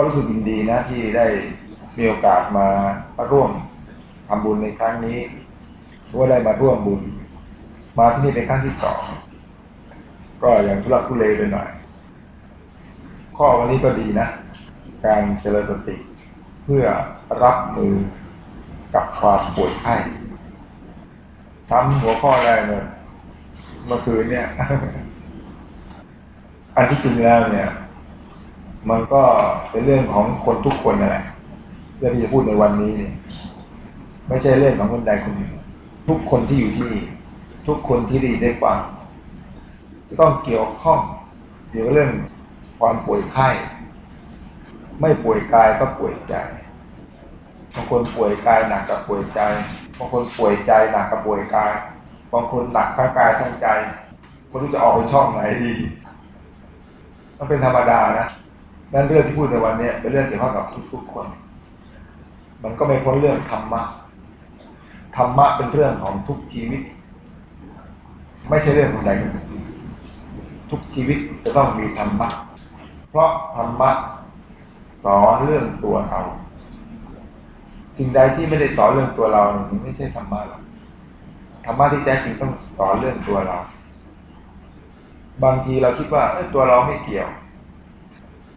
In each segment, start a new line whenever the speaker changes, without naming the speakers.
็รู้สึกยินดีนะที่ได้มีโอกาสมาร่วมทำบุญในครั้งนี้ว่าได้มาร่วมบุญ มาที่นี่เป็นครั้งที่สองก็อย่างทุลักทุเลไปหน่อย ข้อวันนี้ก็ดีนะ การเจริญสติเพื่อรับมือกับความป่วยไข้ทำหัวข้อแรกเลยเมื่อคืนเนี่ย อันที่จริงแล้วเนี่ย มันก็เป็นเรื่องของคนทุกคนนั่นแหละเรื่องที่จะพูดในวันนี้นี่ไม่ใช่เรื่องของคนใดคนหนึ่ง ทุกคนที่อยู่ที่นี่ ทุกคนที่ดีได้ฟังจะต้องเกี่ยวข้องเกี่ยวกับเรื่องความป่วยไข้ไม่ป่วยกายก็ป่วยใจบางคนป่วยกายหนักกับป่วยใจบางคนป่วยใจหนักกับป่วยกายบางคนหนักทั้งกายทั้งใจไม่รู้จะออกไปช่องไหนดีมันเป็นธรรมดานะ นั่นเรื่องที่พูดในวันนี้เป็นเรื่องเกี่ยวข้องกับทุกๆคน มันก็ไม่พ้นเรื่องธรรมะ ธรรมะเป็นเรื่องของทุกชีวิต ไม่ใช่เรื่องของใดทุกชีวิตจะต้องมีธรรมะ เพราะธรรมะสอนเรื่องตัวเรา สิ่งใดที่ไม่ได้สอนเรื่องตัวเรามันไม่ใช่ธรรมะหรอก ธรรมะที่แท้จริงต้องสอนเรื่องตัวเรา บางทีเราคิดว่าเออตัวเราไม่เกี่ยว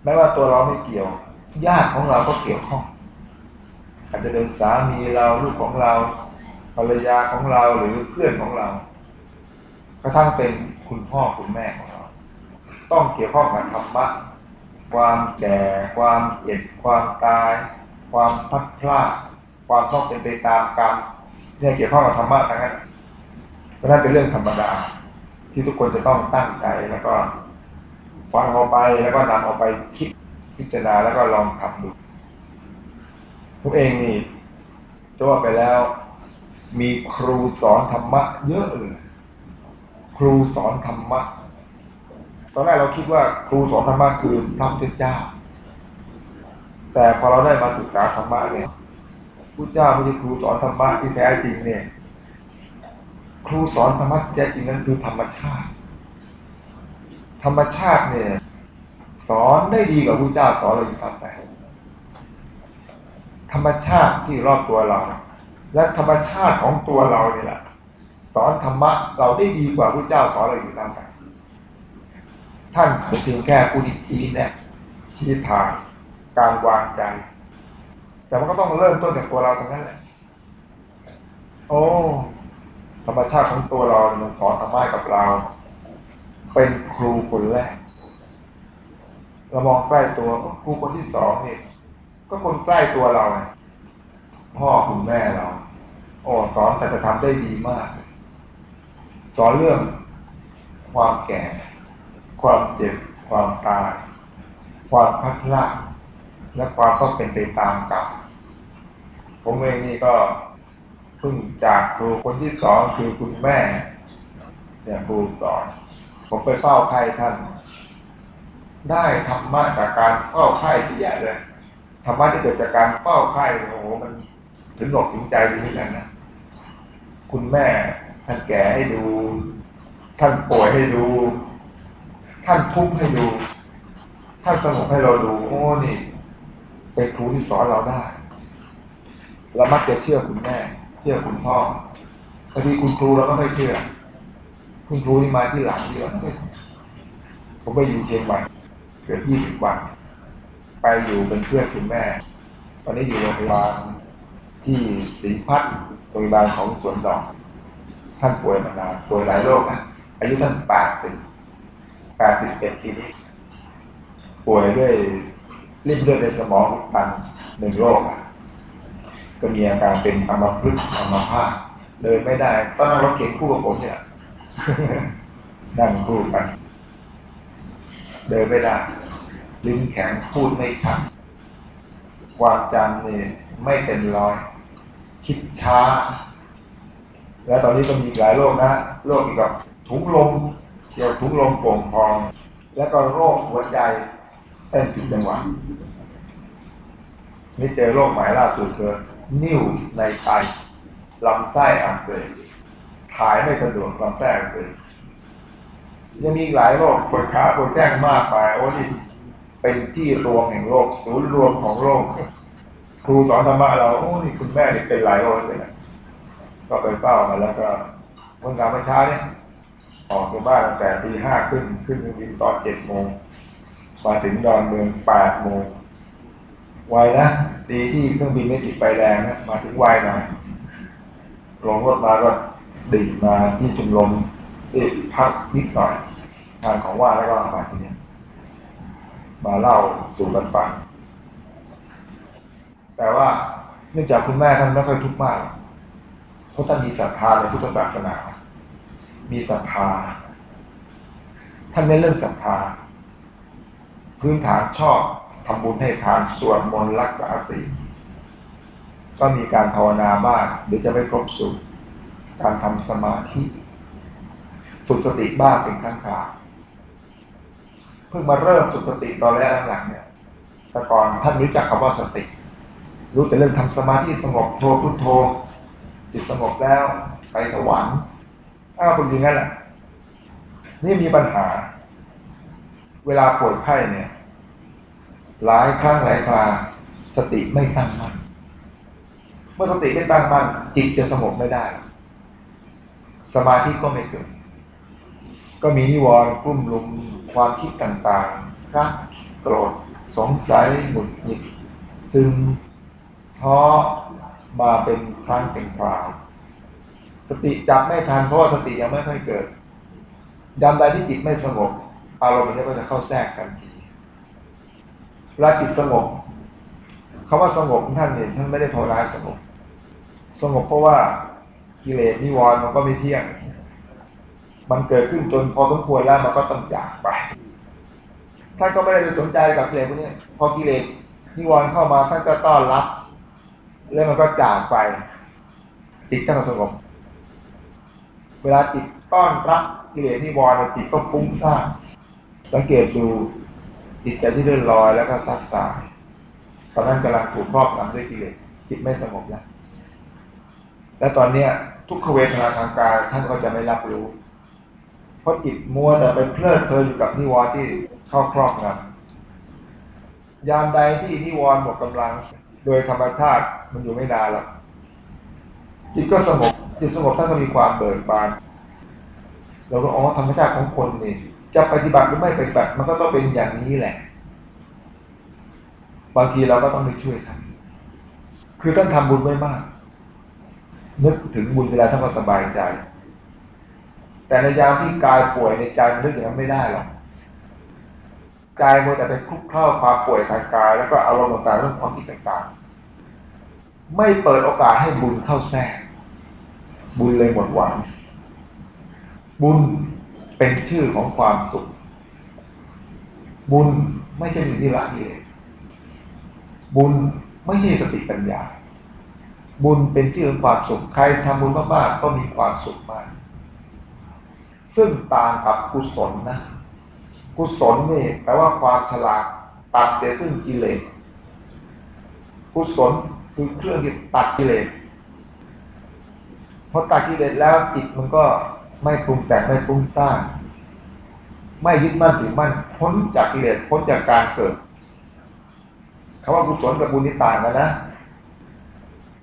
แม้ว่าตัวเราไม่เกี่ยว ญาติของเราก็เกี่ยวข้อง อาจจะเป็นสามีเราลูกของเราภรรยาของเราหรือเพื่อนของเรา กระทั่งเป็นคุณพ่อคุณแม่ของเรา ต้องเกี่ยวข้องกับธรรมะความแก่ ความเจ็บความตาย ความพัดพลาดความต้องเป็นไปตามกรรมเนี่ยเกี่ยวข้องกับธรรมะทั้งนั้นเพราะนั้นเป็นเรื่องธรรมดาที่ทุกคนจะต้องตั้งใจแล้วก็ ฟังเอาไปแล้วก็นำเอาไปคิดพิจารณาแล้วก็ลองทำดูทุกเองนี่ตัวไปแล้ว มีครูสอนธรรมะ เยอะเลยครูสอนธรรมะ ตอนแรกเราคิดว่าครูสอนธรรมะคือพระพุทธเจ้า แต่พอเราได้มาศึกษาธรรมะเนี่ยพระเจ้าไม่ใช่ครูสอนธรรมะที่แท้จริงเนี่ย ครูสอนธรรมะแท้จริงนั้นคือธรรมชาติ ธรรมชาติเนี่ย สอนได้ดีกว่าพระเจ้าสอนเราอยู่ซ้ำไปธรรมชาติที่รอบตัวเรา และธรรมชาติของตัวเราเนี่ยแหละสอนธรรมะเราได้ดีกว่าพระเจ้าสอนเราอยู่ซ้ำไปท่านเป็นเพียงแค่ผู้ที่ชี้แนะชี้ทางการวางใจ แต่มันก็ต้องเริ่มต้นจากตัวเราตรงนั้นแหละ โอ้ ธรรมชาติของตัวเรา มันสอนธรรมะกับเรา เป็นครูคนแรก เรามองใกล้ตัวครูคนที่สองนี่ก็คนใกล้ตัวเราพ่อคุณแม่เรา โอ้สอนสัจธรรมได้ดีมาก สอนเรื่องความแก่ ความเจ็บ ความตาย ความพัดพลาดและความต้องเป็นไปตามกรรมผมเองนี่ก็เพิ่งจากครูคนที่สองคือคุณแม่เนี่ยครูสอน ผมไปเฝ้าไข้ท่าน ได้ธรรมะจากการเฝ้าไข้ที่ใหญ่เลยธรรมะที่เกิดจากการเฝ้าไข้โอ้โหมันถึงหนกถึงใจดีเหมือนกันนะคุณแม่ท่านแก่ให้ดู ท่านป่วยให้ดู ท่านทุกข์ให้ดู ท่านสงบให้เราดูโอ้นี่เป็นครูที่สอนเราได้เรามักจะเชื่อคุณแม่ เชื่อคุณพ่อ บางทีคุณครูเราก็ไม่เชื่อ คุณครูที่มาที่หลังที่เราไม่ผมไปอยู่เชียงใหม่เกือบยี่สิบวัน ไปอยู่เป็นเพื่อนคุณแม่ ตอนนี้อยู่โรงพยาบาลที่ศรีพัฒน์โรงพยาบาลของสวนดอก ท่านป่วยมานานป่วยหลายโรคนะอายุท่านแปดสิบแปดสิบเอ็ดปีนี้ ป่วยด้วยริ่มเลือดในสมองตันหนึ่งโรคก็มีอาการเป็นอัมพฤกษ์อัมพาตเดินไม่ได้ ต้องนั่งรถเข็นคู่กับผมเนี่ย นั่งคู่กันเดินไม่ได้ลิ้นแข็งพูดไม่ชัดความจำเนี่ยไม่เต็มร้อย คิดช้า แล้วตอนนี้ก็มีหลายโรคนะโรคเกี่ยวกับถุงลมเกี่ยวถุงลมโป่งพอง แล้วก็โรคหัวใจเต้นผิดจังหวะนี่เจอโรคใหม่ล่าสุดคือ นิ่วในไตลำไส้อักเสบ ถ่ายไม่สะดวกลำไส้อักเสบยังมีหลายโรคปวดขาปวดแจ้งมากไปโอ้นี่เป็นที่รวมแห่งโลกศูนย์รวมของโลกครูสอนธรรมะเราโอ้นี่คุณแม่นี่เป็นหลายโอนเลยนะก็ไปเฝ้ามาแล้วก็เมื่องานเมื่อเช้าเนี่ยออกจากบ้านตั้งแต่ตีห้าขึ้นขึ้นเครื่องบินตอนเจ็ดโมงมาถึงดอนเมืองแปดโมงไวนะดีที่เครื่องบินไม่ติดไฟแดงนะมาถึงไวหน่อยลงรถมาก็ ดิ่งมาที่ชมลมที่พักนิดหน่อยทานของว่าแล้วก็มาที่นี่มาเล่าสู่กันฟังแต่ว่าเนื่องจากคุณแม่ท่านไม่ค่อยทุกข์มากเพราะท่านมีศรัทธาในพุทธศาสนา มีศรัทธา ท่านเน้นเรื่องศรัทธา พื้นฐานชอบทำบุญให้ทานสวดมนต์รักษาศีลก็มีการภาวนาบ้างหรือจะไม่ครบสูตร การทำสมาธิ ฝึกสติบ้างเป็นครั้งคราวเพิ่งมาเริ่มฝึกสติตอนแรกหลังเนี่ยแต่ก่อนท่านรู้จักคำว่าสติ รู้แต่เรื่องทำสมาธิสงบโทพุทโธจิตสงบแล้วไปสวรรค์อ้าวเป็นอย่างนั้นแหละนี่มีปัญหา เวลาป่วยไข้เนี่ย หลายครั้งหลายคราสติไม่ตั้งมั่นเมื่อสติไม่ตั้งมั่นจิตจะสงบไม่ได้ สมาธิก็ไม่เกิด ก็มีนิวรณ์กลุ่มลุมความคิดต่างๆรักโกรธสงสัยหงุดหงิดซึมท้อมาเป็นครั้งเป็นคราวสติจับไม่ทันเพราะว่าสติยังไม่ค่อยเกิดยามใดที่จิตไม่สงบอารมณ์นี้ก็จะเข้าแทรกกันทีเวลาจิตสงบคำว่าสงบท่านเนี่ยท่านไม่ได้ภาวนาสงบ สงบเพราะว่า กิเลสนิวรณ์มันก็ไม่เที่ยง มันเกิดขึ้นจนพอสมควรแล้วมันก็ต้องจากไป ท่านก็ไม่ได้ไปสนใจกับกิเลสพวกนี้พอกิเลสนิวรณ์เข้ามาท่านก็ต้อนรับ แล้วมันก็จากไป จิตท่านสงบ เวลาจิตต้อนรับกิเลสนิวรณ์จิตก็ฟุ้งซ่านสังเกตดูจิตใจที่เลื่อนลอยแล้วก็ซัดสายตอนนั้นกำลังถูกครอบงำด้วยกิเลสจิตไม่สงบแล้ว และตอนเนี้ยทุกขเวทนาทางกายท่านก็จะไม่รับรู้ เพราะจิตมัวแต่ไปเพลิดเพลินอยู่กับนิวรณ์ที่เข้าครอบงำยามใดที่นิวรณ์หมดกำลัง โดยธรรมชาติมันอยู่ไม่นานแล้วจิตก็สงบจิตสงบท่านก็มีความเบิกบานเราก็อ๋อธรรมชาติของคนนี่จะปฏิบัติหรือไม่ปฏิบัติมันก็ต้องเป็นอย่างนี้แหละ บางทีเราก็ต้องไปช่วยท่านคือท่านทำบุญไว้มาก นึกถึงบุญเวลาท่านก็สบายใจ แต่ในยามที่กายป่วยในใจมันนึกอย่างนั้นไม่ได้หรอกใจมัวแต่ไปคลุกคล้าความป่วยทางกาย แล้วก็อารมณ์ต่างๆเรื่องความคิดต่างๆ ไม่เปิดโอกาสให้บุญเข้าแทรกบุญเลยหมดหวังบุญเป็นชื่อของความสุข บุญไม่ใช่มีที่ละกิเลสบุญไม่ใช่สติปัญญา บุญเป็นชื่อของความสุข ใครทำบุญมากๆก็มีความสุขมาก ซึ่งต่างกับกุศลนะ กุศลนี่แปลว่าความฉลาดตัดเสียซึ่งกิเลส กุศลคือเครื่องที่ตัดกิเลสพอตัดกิเลสแล้วจิตมันก็ไม่ปรุงแต่งไม่ปรุงสร้าง ไม่ยึดมั่นถือมั่นพ้นจากกิเลสพ้นจากการเกิดคำว่ากุศลกับบุญนี่ต่างกันนะ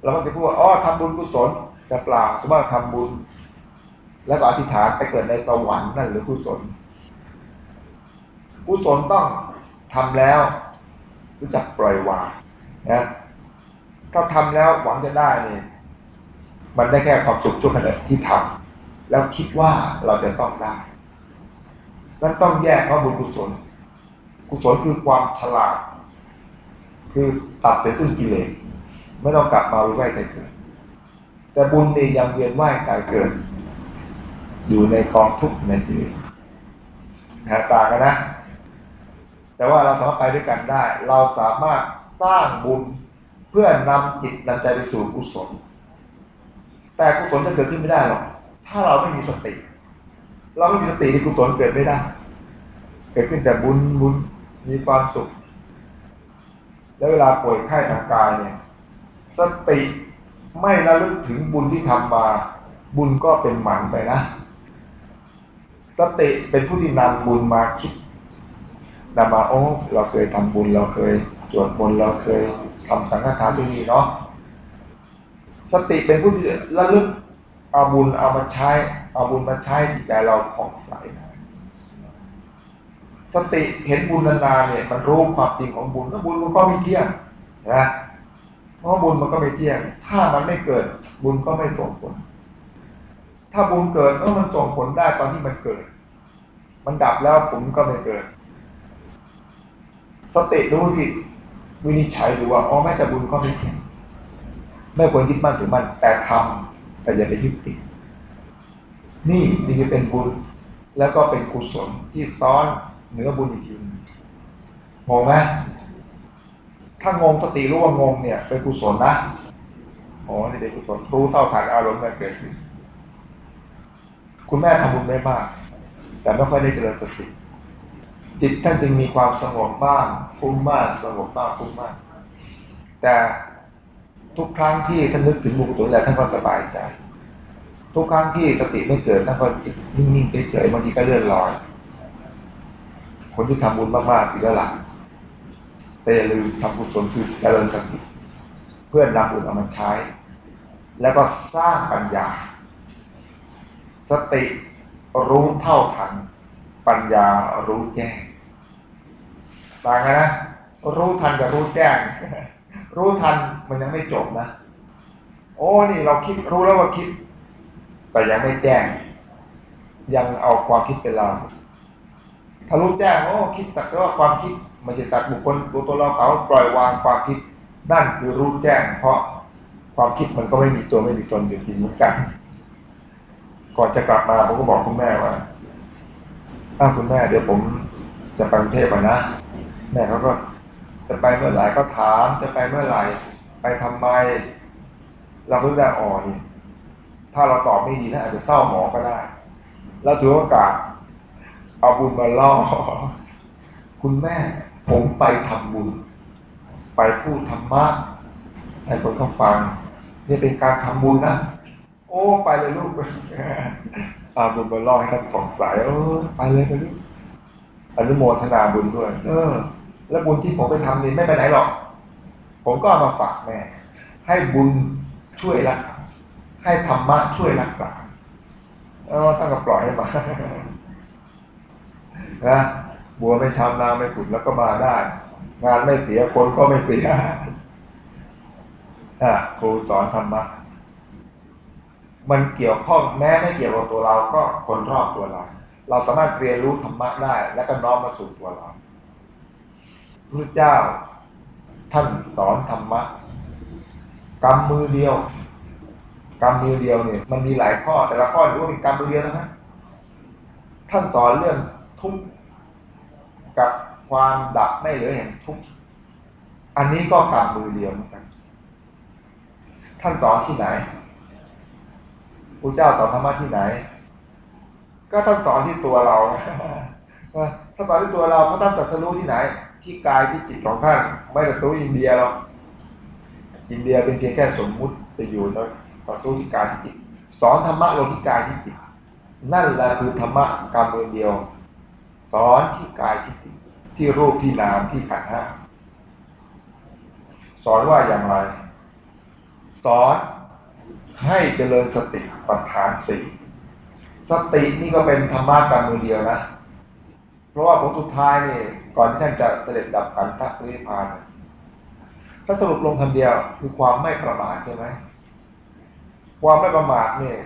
เราก็จะพูดว่าอ๋อทำบุญกุศลแต่เปล่าสมมติทำบุญ แล้วก็อธิษฐานไปเกิดในสวรรค์นั่นหรือกุศลกุศลต้องทำแล้ว รู้จักปล่อยวางนะถ้าทำแล้วหวังจะได้เนี่ยมันได้แค่ความสุขชั่วขณะที่ทำแล้วคิดว่าเราจะต้องได้นั้นต้องแยกว่าบุญกุศล กุศลคือความฉลาด คือตัดเสียซึ่งกิเลส ไม่ต้องกลับมาวิไหวใจเกิด แต่บุญนี่ยังเวียนว่ายกายเกิด อยู่ในกองทุกข์ในกิเลสหาต่างกันนะ แต่ว่าเราสามารถไปด้วยกันได้ เราสามารถสร้างบุญเพื่อนำจิตนำใจไปสู่กุศล แต่กุศลจะเกิดขึ้นไม่ได้หรอก ถ้าเราไม่มีสติ เราไม่มีสติที่กุศลเกิดไม่ได้ เกิดขึ้นแต่บุญบุญมีความสุข แล้วเวลาป่วยไข้ทางกายเนี่ย สติไม่ระลึกถึงบุญที่ทำมา บุญก็เป็นหมันไปนะ สติเป็นผู้ที่นำบุญมาคิดนำมาโอ้เราเคยทำบุญเราเคยสวดมนต์เราเคยทำสังฆทานที่นี่เนาะสติเป็นผู้ที่ระลึกเอาบุญเอามาใช้เอาบุญมาใช้จิตใจเราผ่องใสสติเห็นบุญนานๆเนี่ยมันรู้ความจริงของบุญแล้วบุญมันก็ไม่เที่ยงนะ เพราะบุญมันก็ไม่เที่ยง ถ้ามันไม่เกิด บุญก็ไม่ส่งผล ถ้าบุญเกิดเออมันส่งผลได้ตอนที่มันเกิด มันดับแล้วผลก็ไม่เกิด สติรู้ที่วินิจฉัยดูว่าอ๋อแม้แต่บุญก็ไม่เที่ยงไม่ควรยึดมั่นถือมั่นแต่ทำแต่อย่าไปยึดติดนี่นี่เป็นบุญแล้วก็เป็นกุศลที่ซ้อนเหนือบุญอีกทีงงไหม ถ้างงสติรู้ว่างงเนี่ยเป็นกุศลนะโอ้นี่เป็นกุศลรู้เท่าทันอารมณ์มันเกิดขึ้นคุณแม่ทำบุญได้มาก แต่ไม่ค่อยได้เจริญสติจิตท่านจึงมีความสงบบ้างฟุ้งมากสงบบ้างฟุ้งมาก แต่ทุกครั้งที่ท่านนึกถึงบุญกุศลแล้วท่านก็สบายใจ ทุกครั้งที่สติไม่เกิดท่านก็นิ่งๆเฉยๆบางทีก็เลื่อนลอย คนที่ทำบุญมากๆถือว่าหลัก แต่อย่าลืมทำกุศลคือเจริญสติเพื่อนำบุญเอามาใช้ แล้วก็สร้างปัญญา สติรู้เท่าทัน ปัญญารู้แจ้งต่างกันนะ รู้ทันกับรู้แจ้ง รู้ทันมันยังไม่จบนะ โอ้นี่เราคิดรู้แล้วว่าคิด แต่ยังไม่แจ้ง ยังเอาความคิดเป็นเราถ้ารู้แจ้งโอ้คิดสักแต่ว่าความคิด ไม่ใช่สัตว์บุคคลตัวตัวเราเขาปล่อยวางความคิดนั่นคือรู้แจ้ง เพราะความคิดมันก็ไม่มีตัวไม่มีตนอยู่ที่เหมือนกัน ก่อนจะกลับมาผมก็บอกคุณแม่ว่าถ้าคุณแม่เดี๋ยวผมจะไปกรุงเทพไปนะแม่เขาก็จะไปเมื่อไหร่ก็ถามจะไปเมื่อไหร่ ไปทำไม เราเพิ่งได้อ่อนถ้าเราตอบไม่ดีท่านอาจจะเศร้าหมอก็ได้ แล้วถือโอกาสเอาบุญมาล่อคุณแม่ ผมไปทำบุญ ไปพูดธรรมะให้คนเขาฟัง นี่เป็นการทำบุญนะ โอ้ ไปเลยลูกอาบุญมาล่อให้ท่านผ่องใสเออไปเลยไปลูกอนุโมทนาบุญด้วย เออ แล้วบุญที่ผมไปทำนี่ไม่ไปไหนหรอก ผมก็เอามาฝากแม่ ให้บุญช่วยรักษา ให้ธรรมะช่วยรักษาเออท่านก็ปล่อยให้มานะ บัวไม่ช้ำน้ำไม่ขุดแล้วก็มาได้ งานไม่เสียคนก็ไม่เสียนครูสอนธรรมะมันเกี่ยวข้องแม้ไม่เกี่ยวกับตัวเราก็คนรอบตัวเรา เราสามารถเรียนรู้ธรรมะได้ แล้วก็น้อมมาสู่ตัวเราพระเจ้าท่านสอนธรรมะกำมือเดียวกำมือเดียวเนี่ยมันมีหลายข้อแต่ละข้อรู้ว่าเป็นกำมือเดียวนะท่านสอนเรื่องทุก ความดับไม่เหลือแห่งทุกข์อันนี้ก็กำมือเดียวเหมือนกัน ท่านสอนที่ไหนพระเจ้าสอนธรรมะที่ไหน ก็ท่านสอนที่ตัวเราท่านสอนที่ตัวเราเพราะท่านตรัสรู้ที่ไหน ที่กายที่จิตของท่านไม่ตรัสรู้อินเดียหรอกอินเดียเป็นเพียงแค่สมมุติจะอยู่แล้วตรัสรู้ที่กายที่จิตสอนธรรมะลงที่กายที่จิตนั่นแหละคือธรรมะการเมืองเดียว สอนที่กายที่จิต ที่รูปที่นามที่ขันธ์ห้าสอนว่าอย่างไร สอนให้เจริญสติปัฏฐานสี่สตินี่ก็เป็นธรรมะการมือเดียวนะ เพราะว่าผลสุดท้ายนี่ก่อนที่ท่านจะเสด็จดับขันธ์ทักนิพพานถ้าสรุปลงคำเดียวคือความไม่ประมาทใช่ไหมความไม่ประมาทเนี่ย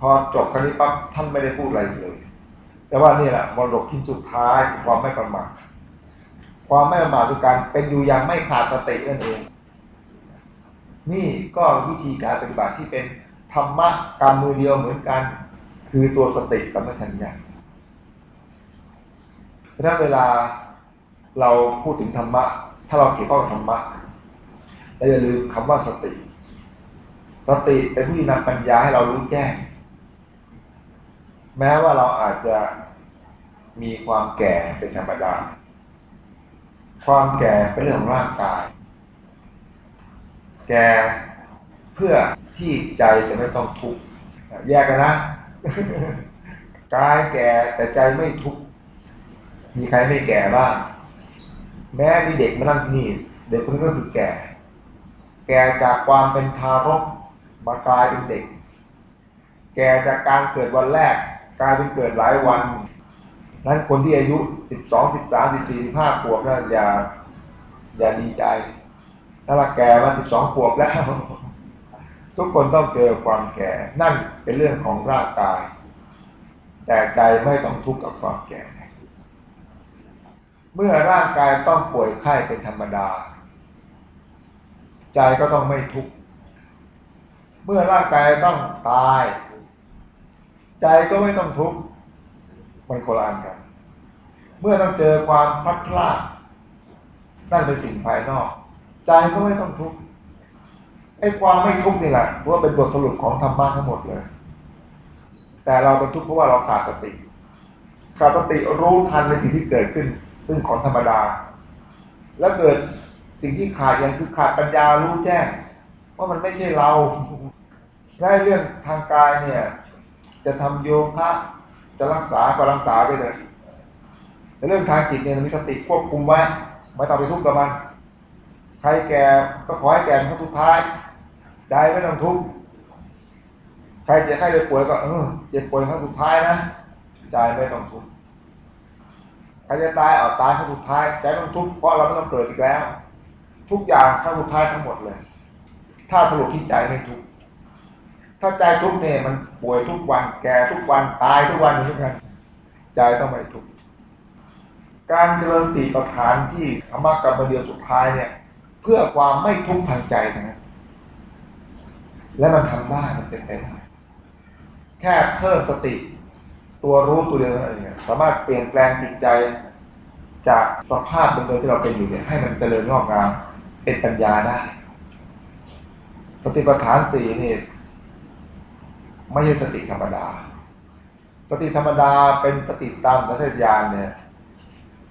พอจบครั้นี้ปั๊บท่านไม่ได้พูดอะไรเลย แต่ว่านี่แหละมรดกที่สุดท้ายความไม่ประมาทความไม่ประมาทคือการเป็นอยู่อย่างไม่ขาดสตินั่นเอง นี่ก็วิธีการปฏิบัติที่เป็นธรรมะกรรมมือเดียวเหมือนกัน คือตัวสติสัมปชัญญะถ้าเวลาเราพูดถึงธรรมะ ถ้าเราเกี่ยวข้องกับธรรมะเราอย่าลืมคำว่าสติ สติเป็นผู้นำปัญญาให้เรารู้แจ้งแม้ว่าเราอาจจะ มีความแก่เป็นธรรมดา ความแก่เป็นเรื่องของร่างกาย แก่เพื่อที่ใจจะไม่ต้องทุกข์แยกกันนะกายแก่แต่ใจไม่ทุกข์มีใครไม่แก่บ้างแม้มีเด็กมานั่งนี่ เด็กคนนี้ก็คือแก่ แก่จากความเป็นทารกมากลายเป็นเด็ก แก่จากการเกิดวันแรกกลายเป็นเกิดหลายวัน นั้นคนที่อายุสิบสองสิบสามสิบสี่สิบห้าขวบนั่นอย่า อย่าดีใจ ถ้าเราแก่มาสิบสองขวบแล้ว ทุกคนต้องเจอความแก่ นั่นเป็นเรื่องของร่างกาย แต่ใจไม่ต้องทุกข์กับความแก่ เมื่อร่างกายต้องป่วยไข้เป็นธรรมดา ใจก็ต้องไม่ทุกข์ เมื่อร่างกายต้องตาย ใจก็ไม่ต้องทุกข์ มันโคลานกัน เมื่อต้องเจอความพลัดพรากนั่นเป็นสิ่งภายนอก ใจก็ไม่ต้องทุกข์ไอ้ความไม่ทุกข์นี่แหละว่าเป็นบทสรุปของธรรมะทั้งหมดเลย แต่เราเป็นทุกข์เพราะว่าเราขาดสติ ขาดสติรู้ทันในสิ่งที่เกิดขึ้น ซึ่งของธรรมดา แล้วเกิดสิ่งที่ขาดอย่างคือขาดปัญญารู้แจ้งว่ามันไม่ใช่เราได้เรื่องทางกายเนี่ย จะทำโยคะ จะรักษาก็รักษาไปเลยแต่เรื่องทางจิตเนี่ยมีสติควบคุมไว้ไม่ต้องไปทุกข์กับมัน ใครแก่ก็ขอให้แก่ครั้งสุดท้าย ใจไม่ต้องทุกข์ใครเจ็บใครเจ็บป่วยก็เออเจ็บป่วยครั้งสุดท้ายนะใจไม่ต้องทุกข์ใครจะตายเอาตายครั้งสุดท้าย ใจไม่ต้องทุกข์เพราะเราไม่ต้องเกิดอีกแล้ว ทุกอย่างครั้งสุดท้ายทั้งหมดเลย ถ้าสรุปที่ใจไม่ทุกข์ ถ้าใจทุกข์เนี่ยมันป่วยทุกวันแก่ทุกวันตายทุกวันเหมือนกันใจต้องไม่ทุกข์การเจริญติปัฏฐานที่ธรรมะกรรมเดียวสุดท้ายเนี่ย เพื่อความไม่ทุกข์ทางใจนะและมันทำได้มันเป็นไปได้แค่เพิ่มสติ ตัวรู้ตัวเดียวนั่นเองสามารถเปลี่ยนแปลงจิตใจจากสภาพเดิมๆที่เราเป็นอยู่เนี่ยให้มันเจริญงอกงามเป็นปัญญาได้ สติปัฏฐานสี่นี่ ไม่ใช่สติธรรมดา สติธรรมดาเป็นสติตามสัญชาตญาณเนี่ย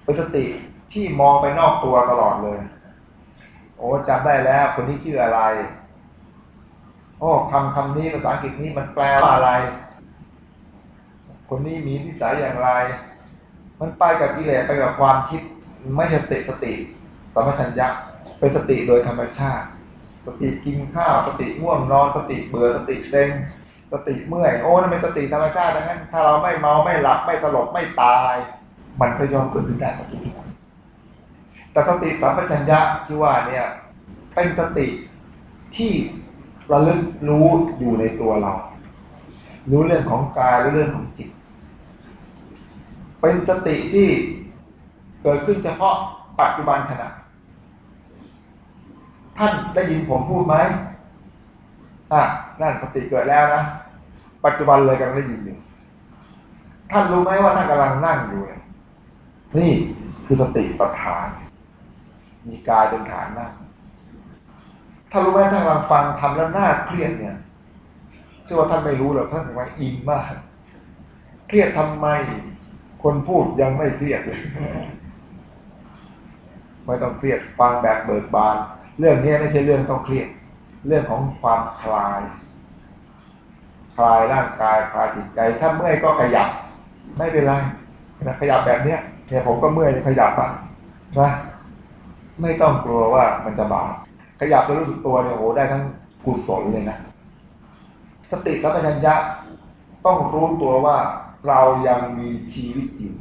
เป็นสติที่มองไปนอกตัวตลอดเลย โอ้จำได้แล้วคนนี้ชื่ออะไร โอ้คำคำนี้ภาษาอังกฤษนี้มันแปลว่าอะไร คนนี้มีนิสัยอย่างไร มันไปกับกิเลสไปกับความคิดไม่ใช่ติสติสมัชัญญะเป็นสติโดยธรรมชาติ สติกินข้าวสติง่วงนอนสติเบื่อสติเต็ง สติเมื่อยโอ้นั่นเป็นสติธรรมชาติดังนั้น ถ้าเราไม่เมาไม่หลับไม่สลบไม่ตาย มันก็ยอมเกิดขึ้นได้กับทุกคนแต่สติสัมปชัญญะที่ว่าเนี่ยเป็นสติที่ระลึกรู้อยู่ในตัวเรา รู้เรื่องของกายรู้เรื่องของจิต เป็นสติที่เกิดขึ้นเฉพาะปัจจุบันขณะ ท่านได้ยินผมพูดไหมอะนั่นสติเกิดแล้วนะ ปัจจุบันเลยกำลังได้ยินอยู่ท่านรู้ไหมว่าท่านกำลังนั่งอยู่นี่คือสติปัฏฐาน มีกายเป็นฐานนั่งถ้ารู้ไหมท่านกำลังฟังทำแล้วน่าเครียดเนี่ยเชื่อว่าท่านไม่รู้หรอกท่านว่าอินมาก เครียดทำไม คนพูดยังไม่เครียดเลยไม่ต้องเครียดฟังแบบเบิกบาน เรื่องนี้ไม่ใช่เรื่องต้องเครียด เรื่องของความคลาย คลายร่างกายคลายจิตใจ ถ้าเมื่อยก็ขยับ ไม่เป็นไรนะขยับแบบเนี้ยเนี่ยผมก็เมื่อยขยับอะนะไม่ต้องกลัวว่ามันจะบาปขยับจะรู้สึกตัวเนี่ยโอ้ได้ทั้งกุศลเลยนะ สติสัมปชัญญะต้องรู้ตัวว่าเรายังมีชีวิตอยู่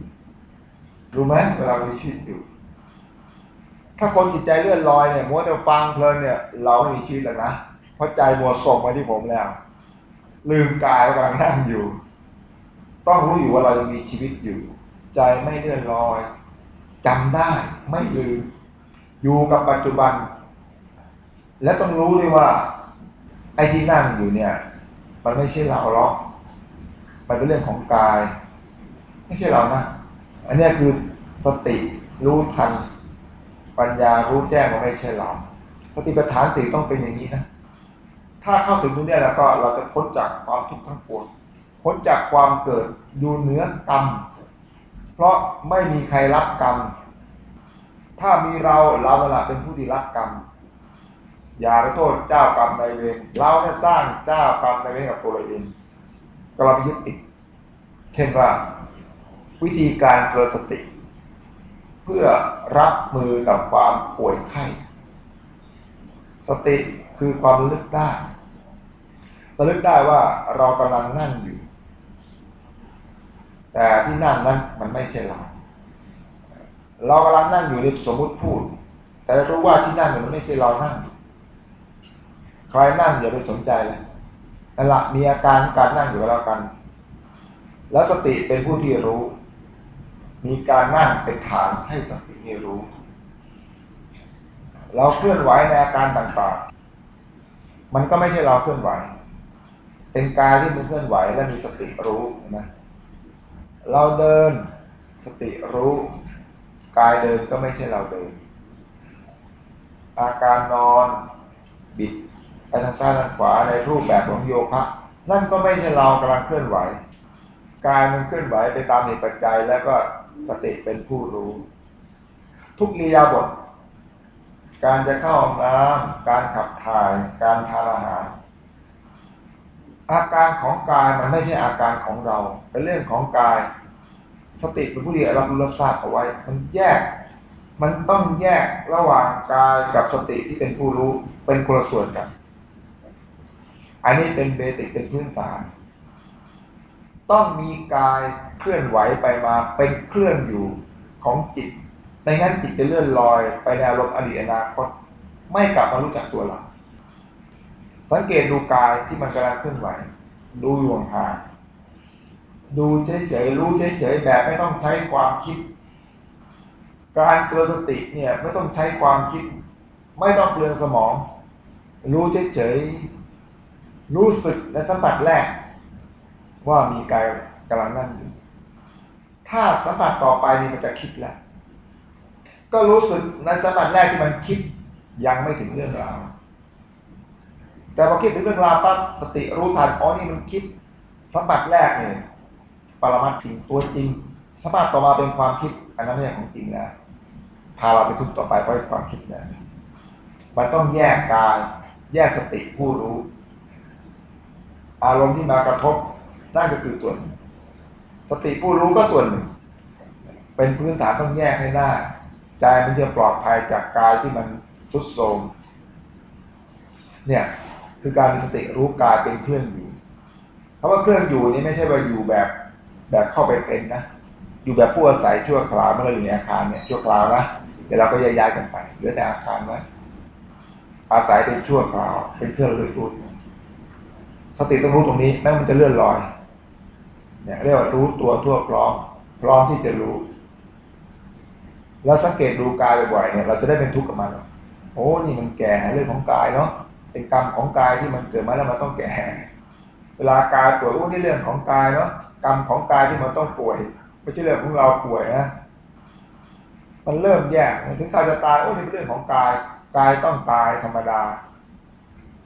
รู้ไหมเวลามีชีวิตอยู่ ถ้าคนจิตใจเลื่อนลอยเนี่ยมัวแต่ฟังเพลินเนี่ย เราไม่มีชีวิตแล้วนะเพราะใจมัวส่งมาที่ผมแล้ว ลืมกายว่ากำลังนั่งอยู่ ต้องรู้อยู่ว่าเรายังมีชีวิตอยู่ ใจไม่เลื่อนลอยจำได้ไม่ลืม อยู่กับปัจจุบัน และต้องรู้ด้วยว่า ไอ้ที่นั่งอยู่เนี่ย มันไม่ใช่เราหรอกมันเป็นเรื่องของกาย ไม่ใช่เรานะอันนี้คือสติรู้ทัน ปัญญารู้แจ้งว่าไม่ใช่เราสติปัฏฐานสี่ต้องเป็นอย่างนี้นะ ถ้าเข้าถึงตรงนี้แล้วก็เราจะพ้นจากความทุกข์ทั้งปวงพ้นจากความเกิดอยู่เหนือกรรม เพราะไม่มีใครรับกรรม ถ้ามีเราเราเวลาเป็นผู้ที่รับกรรม อย่าไปโทษเจ้ากรรมนายเวรเราเนี่ยสร้างเจ้ากรรมนายเวรกับตัวเราเองก็เราไปยึดติด เช่นว่าวิธีการเจริญสติ เพื่อรับมือกับความป่วยไข้ สติคือความลึกได้ ระลึกได้ว่าเรากำลังนั่งอยู่ แต่ที่นั่งนั้นมันไม่ใช่เรา เรากำลังนั่งอยู่ในสมมติพูด แต่รู้ว่าที่นั่งมันไม่ใช่เรานั่ง ใครนั่งอย่าไปสนใจเลยนั่นละมีอาการการนั่งอยู่แล้วกัน แล้วสติเป็นผู้ที่รู้ มีการนั่งเป็นฐานให้สตินี้รู้ เราเคลื่อนไหวในอาการต่างๆ มันก็ไม่ใช่เราเคลื่อนไหว เป็นกายที่มันเคลื่อนไหวและมีสติรู้นะเราเดินสติรู้กายเดินก็ไม่ใช่เราเดิน อาการนอนบิดไปทางซ้ายทางขวาในรูปแบบของโยคะนั่นก็ไม่ใช่เรากำลังเคลื่อนไหวกายมันเคลื่อนไหวไปตามเหตุปัจจัย แล้วก็สติเป็นผู้รู้ ทุกอิยาบท การจะเข้าห้องน้ำการขับถ่าย การทานอาหาร อาการของกายมันไม่ใช่อาการของเรา เป็นเรื่องของกาย สติเป็นผู้เรียนรับรู้รับทราบเอาไว้ มันแยก มันต้องแยกระหว่างกายกับสติที่เป็นผู้รู้เป็นคนละส่วนกัน อันนี้เป็นเบสิกเป็นพื้นฐาน ต้องมีกายเคลื่อนไหวไปมาเป็นเคลื่อนอยู่ของจิตไม่งั้นจิตจะเลื่อนลอยไปในอารมณ์อดีตอนาคต ไม่กลับมารู้จักตัวเรา สังเกตดูกายที่มันกำลังเคลื่อนไหว ดูอยู่ห่างดูเฉยๆรู้เฉยๆแบบไม่ต้องใช้ความคิด การเจริญสติเนี่ยไม่ต้องใช้ความคิด ไม่ต้องเปลืองสมอง รู้เฉยๆรู้สึกและสัมผัสแรก ว่ามีกายกำลังนั่งอยู่ถ้าสัมผัสต่อไปนี่มันจะคิดแล้ว ก็รู้สึกในสัมผัสแรกที่มันคิดยังไม่ถึงเรื่องราว แต่พอคิดถึงเรื่องราวปั๊บสติรู้ทันอ๋อนี่มันคิดสัมผัสแรกเนี่ยปรมัตถ์จริงตัวจริงสัมผัสต่อมาเป็นความคิด อันนั้นไม่ใช่ของจริงนะพาเราไปทุกต่อไปเพราะความคิดนะมันต้องแยกกายแยกสติผู้รู้ อารมณ์ที่มากระทบนั่นก็คือส่วน สติผู้รู้ก็ส่วนหนึ่ง เป็นพื้นฐานต้องแยกให้ได้ใจมันจะปลอดภัยจากกายที่มันสุดโทรมเนี่ย คือการมีสติรู้กายเป็นเครื่องอยู่เพราะว่าเครื่องอยู่นี่ไม่ใช่ว่าอยู่แบบแบบเข้าไปเป็นนะ อยู่แบบผู้อาศัยชั่วคราวเมื่อเราอยู่ในอาคารเนี่ยชั่วคราวนะเดี๋ยวเราก็ย้ายกันไปเหลือแต่อาคารไว้อาศัยเป็นชั่วคราวเป็นเครื่องรู้สติต้องรู้ตรงนี้แม้มันจะเลื่อนลอยเนี่ยเรียกว่ารู้ตัวทั่วพร้อมพร้อมที่จะรู้ แล้วสังเกตดูกายบ่อยๆเนี่ยเราจะได้เป็นทุกข์กับมัน โอ้นี่มันแก่เรื่องของกายเนาะ เป็นกรรมของกายที่มันเกิดมาแล้วมันต้องแก่ เวลากายป่วยโอ้นี่เรื่องของกายเนาะกรรมของกายที่มันต้องป่วย ไม่ใช่เรื่องของเราป่วยนะมันเริ่มแยกถึงกายจะตายโอ้นี่เป็นเรื่องของกายกายต้องตายธรรมดา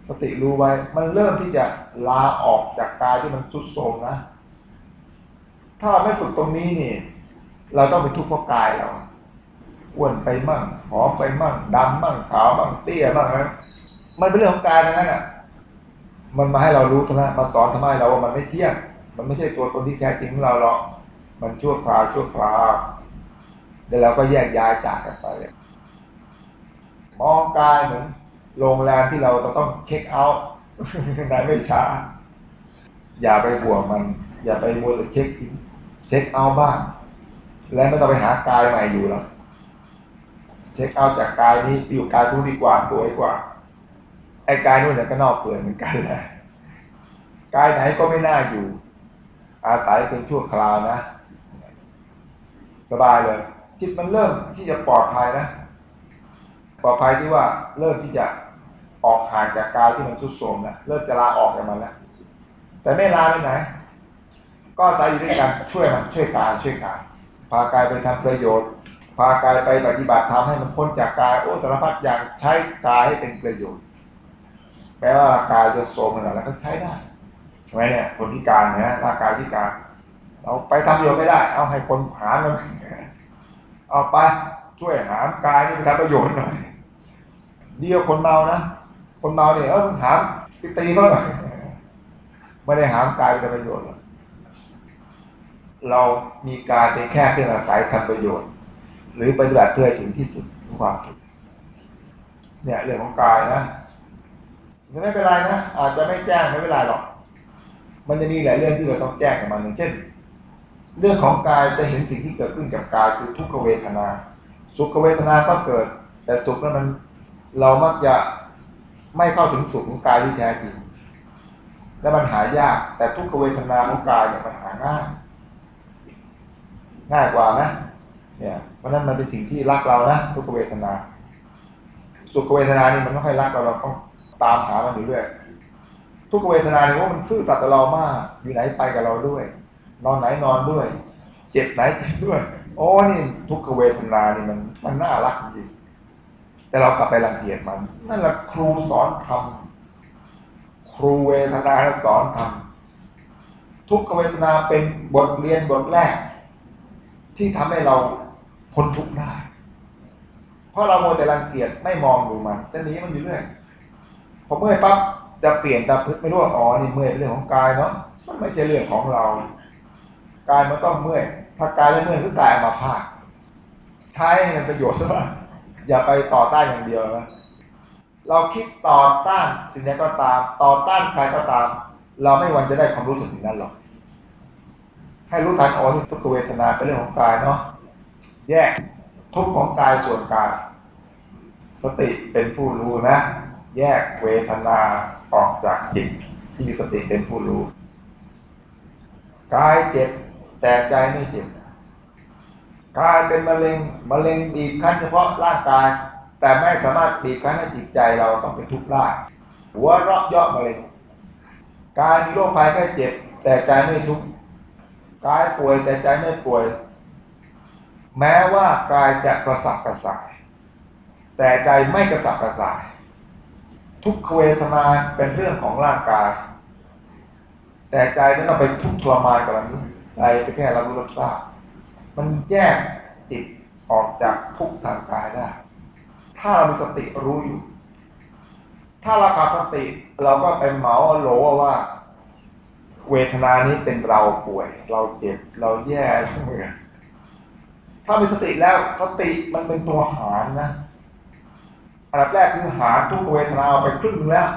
สติรู้ไว้ มันเริ่มที่จะลาออกจากกายที่มันสุดโทมนะ ถ้าเราไม่ฝึกตรงนี้นี่ เราต้องไปทุกข์เพราะกายเราอ้วนไปมั่งหอมไปมั่งดำมั่งขาวมั่งเตี้ยมั่งนะ มันเป็นเรื่องของกายทั้งนั้นอะ มันมาให้เรารู้ทนั้นมาสอนทำไมเราว่ามันไม่เที่ยง มันไม่ใช่ตัวตนที่แท้จริงของเราหรอก มันชั่วคราวชั่วคราวเดี๋ยวเราก็แยกย้ายจากกันไปมองกายเหมือนโรงแรมที่เราจะต้องเช็คเอาท์ไหนไม่ช้า อย่าไปห่วงมัน อย่าไปมัวแต่เช็คอินเช็คเอาท์บ้าง แล้วไม่ต้องไปหากายใหม่อยู่แล้ว เช็คเอาท์จากกายนี้อยู่กายนู้ดีกว่าสวยกว่า ไอ้กายนู้นเนี่ยก็นอกเปลือยเหมือนกันแหละกายไหนก็ไม่น่าอยู่ อาศัยเป็นชั่วคราวนะ สบายเลย จิตมันเริ่มที่จะปลอดภัยนะ ปลอดภัยที่ว่าเริ่มที่จะออกห่างจากกายที่มันทุดโทรมนะเริ่มจะลาออกจากมันแล้วแต่ไม่ลาไปไหน ก็อาศัยอยู่ด้วยกันช่วยมันช่วยกายช่วยกายพากายไปทำประโยชน์ พากายไปปฏิบัติทำให้มันพ้นจากกายโอ้สารพัดอย่างใช้กายให้เป็นประโยชน์ แม้ว่ากายจะโทรมขนาดแล้วก็ใช้ได้ใช่ไหมเนี่ยคนพิการนะร่างกายพิการ เราไปทำประโยชน์ไม่ได้ เอาให้คนหามันเอาไปช่วยหามกายนี่ไปทำประโยชน์หน่อยเดียวคนเมานะคนเมาเนี่ยเออหามไปตีเขาหน่อยไม่ได้หามกายไปทำประโยชน์หรอกเรามีการเป็นแค่เครื่องอาศัยทำประโยชน์ หรือปฏิบัติเพื่อถึงที่สุดของความทุกเนี่ยเรื่องของกายนะ ไม่เป็นไรนะอาจจะไม่แจ้งไม่เป็นไรหรอก มันจะมีหลายเรื่องที่เราต้องแจ้งกับมันอย่างเช่น เรื่องของกายจะเห็นสิ่งที่เกิดขึ้นกับกายคือทุกขเวทนา สุขเวทนาก็เกิด แต่สุขนั้นมันเรามักจะไม่เข้าถึงสุขของกายที่แท้จริงและมันหายาก แต่ทุกขเวทนาของกายเนี่ยมันหาง่ายง่ายกว่านะเนี่ยเพราะนั้นมันเป็นสิ่งที่รักเรานะทุกขเวทนา สุขเวทนานี่มันไม่ค่อยรักเราเราต้อง ตามหามันอยู่เรื่อยทุกเวทนาเนี่ยว่ามันซื่อสัตย์ต่อเรามาก อยู่ไหนไปกับเราด้วย นอนไหนนอนด้วย เจ็บไหนเจ็บด้วยโอ้นี่ทุกเวทนานี่มันมันน่ารักจริงแต่เรากลับไปรังเกียจมันนั่นแหละครูสอนทำครูเวทนาสอนทำทุกเวทนาเป็นบทเรียนบทแรก ที่ทำให้เราพ้นทุกข์ได้เพราะเราโมแต่รังเกียจไม่มองดูมันจะหนีมันอยู่เรื่อย พอเมื่อยปั๊บจะเปลี่ยนตาพึกไม่รู้ว่าอ๋อนี่เมื่อยเป็นเรื่องของกายเนาะมันไม่ใช่เรื่องของเรากายมันต้องเมื่อย ถ้ากายไม่เมื่อยคือกายมาพาดใช้ในประโยชน์ซะบ้างอย่าไปต่อต้านอย่างเดียวนะเราคิดต่อต้านสิ่งใดก็ตาม ต่อต้านใครก็ตาม เราไม่วันจะได้ความรู้สึกสิ่งนั้นหรอกให้รู้ทันอ๋อที่ทุกเวทนาเป็นเรื่องของกายเนาะแยกทุกของกายส่วนกายสติเป็นผู้รู้นะ แยกเวทนาออกจากจิตที่มีสติเป็นผู้รู้กายเจ็บแต่ใจไม่เจ็บกายเป็นมะเร็งมะเร็งบีบคั้นเฉพาะร่างกาย แต่ไม่สามารถบีบคั้นให้จิตใจเราต้องเป็นทุกข์ได้หัวเราะเยาะมะเร็งกายมีโรคภัยแค่เจ็บ แต่ใจไม่ทุกข์กายป่วยแต่ใจไม่ป่วย แม้ว่ากายจะกระสับกระส่าย แต่ใจไม่กระสับกระส่าย ทุกขเวทนาเป็นเรื่องของร่างกาย แต่ใจไม่ต้องไปทุกข์ทรมานกับมันใจไปแค่รับรู้รับทราบมันแยกจิตออกจากทุกทางกายได้ ถ้าเรามีสติรู้อยู่ ถ้าเราขาดสติเราก็ไปเหมาโลว่า เวทนานี้เป็นเราป่วย เราเจ็บเราแย่ทั้งเมือถ้ามีสติแล้วสติมันเป็นตัวหารนะ อันดับแรกคือหารทุกเวทนาไปครึ่งแล้ว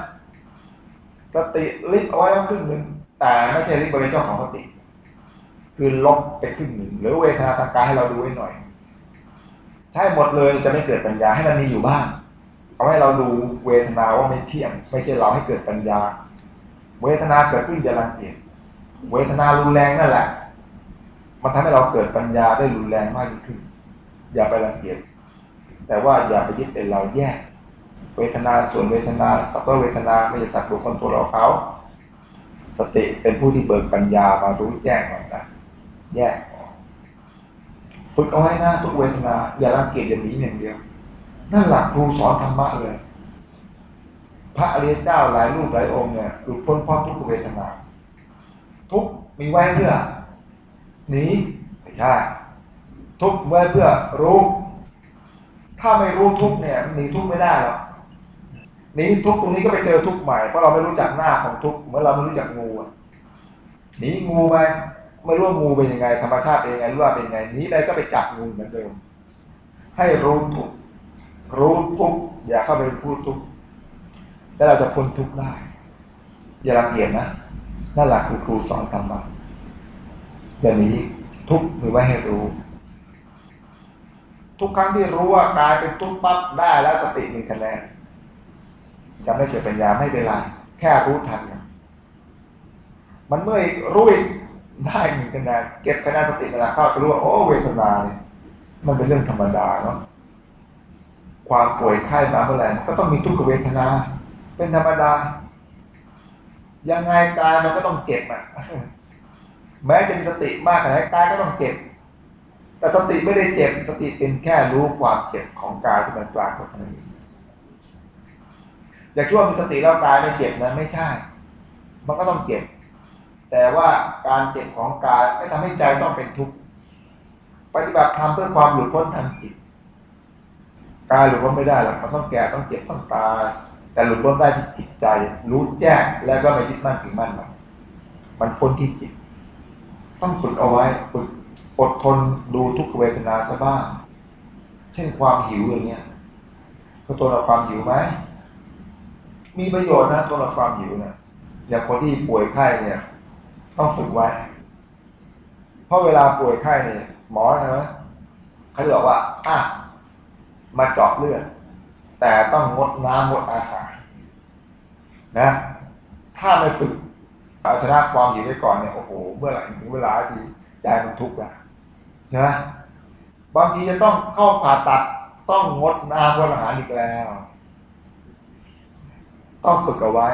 สติลิบเอาไว้แล้วครึ่งหนึ่งแต่ไม่ใช่ลิบบริเจ้าของสติ คือลบไปครึ่งหนึ่งหรือเวทนาทางกายให้เราดูไว้หน่อย ใช่หมดเลยจะไม่เกิดปัญญาให้มันมีอยู่บ้างเอาให้เราดูเวทนาว่าไม่เที่ยง ไม่ใช่เราให้เกิดปัญญา เวทนาเกิดขึ้นจะรังเกียจเวทนารุนแรงนั่นแหละ มันทำให้เราเกิดปัญญาได้รุนแรงมากยิ่งขึ้น อย่าไปรังเกียจแต่ว่าอย่าไปยึดเป็นเราแยก เวทนาส่วนเวทนาสัพเพเวทนาไม่ใช่สัตว์บุคคลตัวเราเขา สติเป็นผู้ที่เบิกปัญญามารู้แจ้งมันนะแยกฝึกเอาไว้นะทุกเวทนาอย่ารังเกียจอย่างนี้อย่างเดียวนั่นหลักครูสอนธรรมะเลย พระอริยเจ้าหลายรูปหลายองค์เนี่ยหลุดพ้นเพราะทุกเวทนา ทุกมีไว้เพื่อหนีไม่ใช่ทุกไว้เพื่อรู้ ถ้าไม่รู้ทุกเนี่ยหนีทุกไม่ได้หรอก นีทุกตรงนี้ก็ไปเจอทุกใหม่ เพราะเราไม่รู้จักหน้าของทุกเมื่อเราไม่รู้จักงูหนีงูไปไม่รู้ว่างูเป็นยังไง ธรรมชาติเป็นยังไงรู้ว่าเป็นยังไงหนีไปก็ไปจับงูเหมือนเดิม ให้รู้ทุกรู้ทุกอย่าเข้าไปพูดทุกแล้วเราจะพ้นทุกได้ อย่ารังเกียจนะนั่นแหละคือครูสอนธรรมะอย่างนี้ทุกมีไว้ให้รู้ ทุกครั้งที่รู้ว่ากายเป็นทุกปั๊บได้แล้วสติมีคะแนน จะไม่เสียปัญญาไม่เป็นไรแค่รู้ทันมันเมื่อรู้อีกได้หนึ่งคะแนนเก็บคะแนนสติเวลาเข้าจะรู้ว่าโอ้เวทนาเนี่ยมันเป็นเรื่องธรรมดาเนาะความป่วยไข้มาเมื่อไหร่ก็ต้องมีทุกขเวทนา เป็นธรรมดา ยังไงกายมันก็ต้องเจ็บอะแม้จะมีสติมากขนาดไหนกายก็ต้องเจ็บ แต่สติไม่ได้เจ็บสติเป็นแค่รู้ความเจ็บของกายที่มันปรากฏนั้นอ ย่าคิดว่ามีสติแล้วกายไม่เจ็บนะไม่ใช่ มันก็ต้องเจ็บ แต่ว่าการเจ็บของกายไม่ทำให้ใจต้องเป็นทุกข์ ปฏิบัติธรรมเพื่อความหลุดพ้นทางจิต กายหลุดพ้นไม่ได้หรอก มันต้องแก่ต้องเจ็บต้องตาย แต่หลุดพ้นได้ที่จิตใจ รู้แจ้งแล้วก็ไม่ยึดมั่นถือมั่นมันมันพ้นที่จิต ต้องฝึกเอาไว้ฝึกอดทนดูทุกเวทนาซะบ้าง เช่นความหิวอย่างเงี้ยก็ตัวเราความหิวไหม มีประโยชน์นะตัวเราความหิวนะอย่างคนที่ป่วยไข้เนี่ย ต้องฝึกไว้ เพราะเวลาป่วยไข้เนี่ยหมอใช่ไหมเขาบอกว่าอะมาเจาะเลือดแต่ต้องงดน้ำงดอาหารนะ ถ้าไม่ฝึกเอาชนะความหิวไว้ก่อนเนี่ยโอ้โหเมื่อไหร่ถึงเวลาทีใจมันทุกข์ละใช่ไหมบางทีจะต้องเข้าผ่าตัดต้องงดน้ำงดอาหารอีกแล้ว ต้องฝึกเอาไว้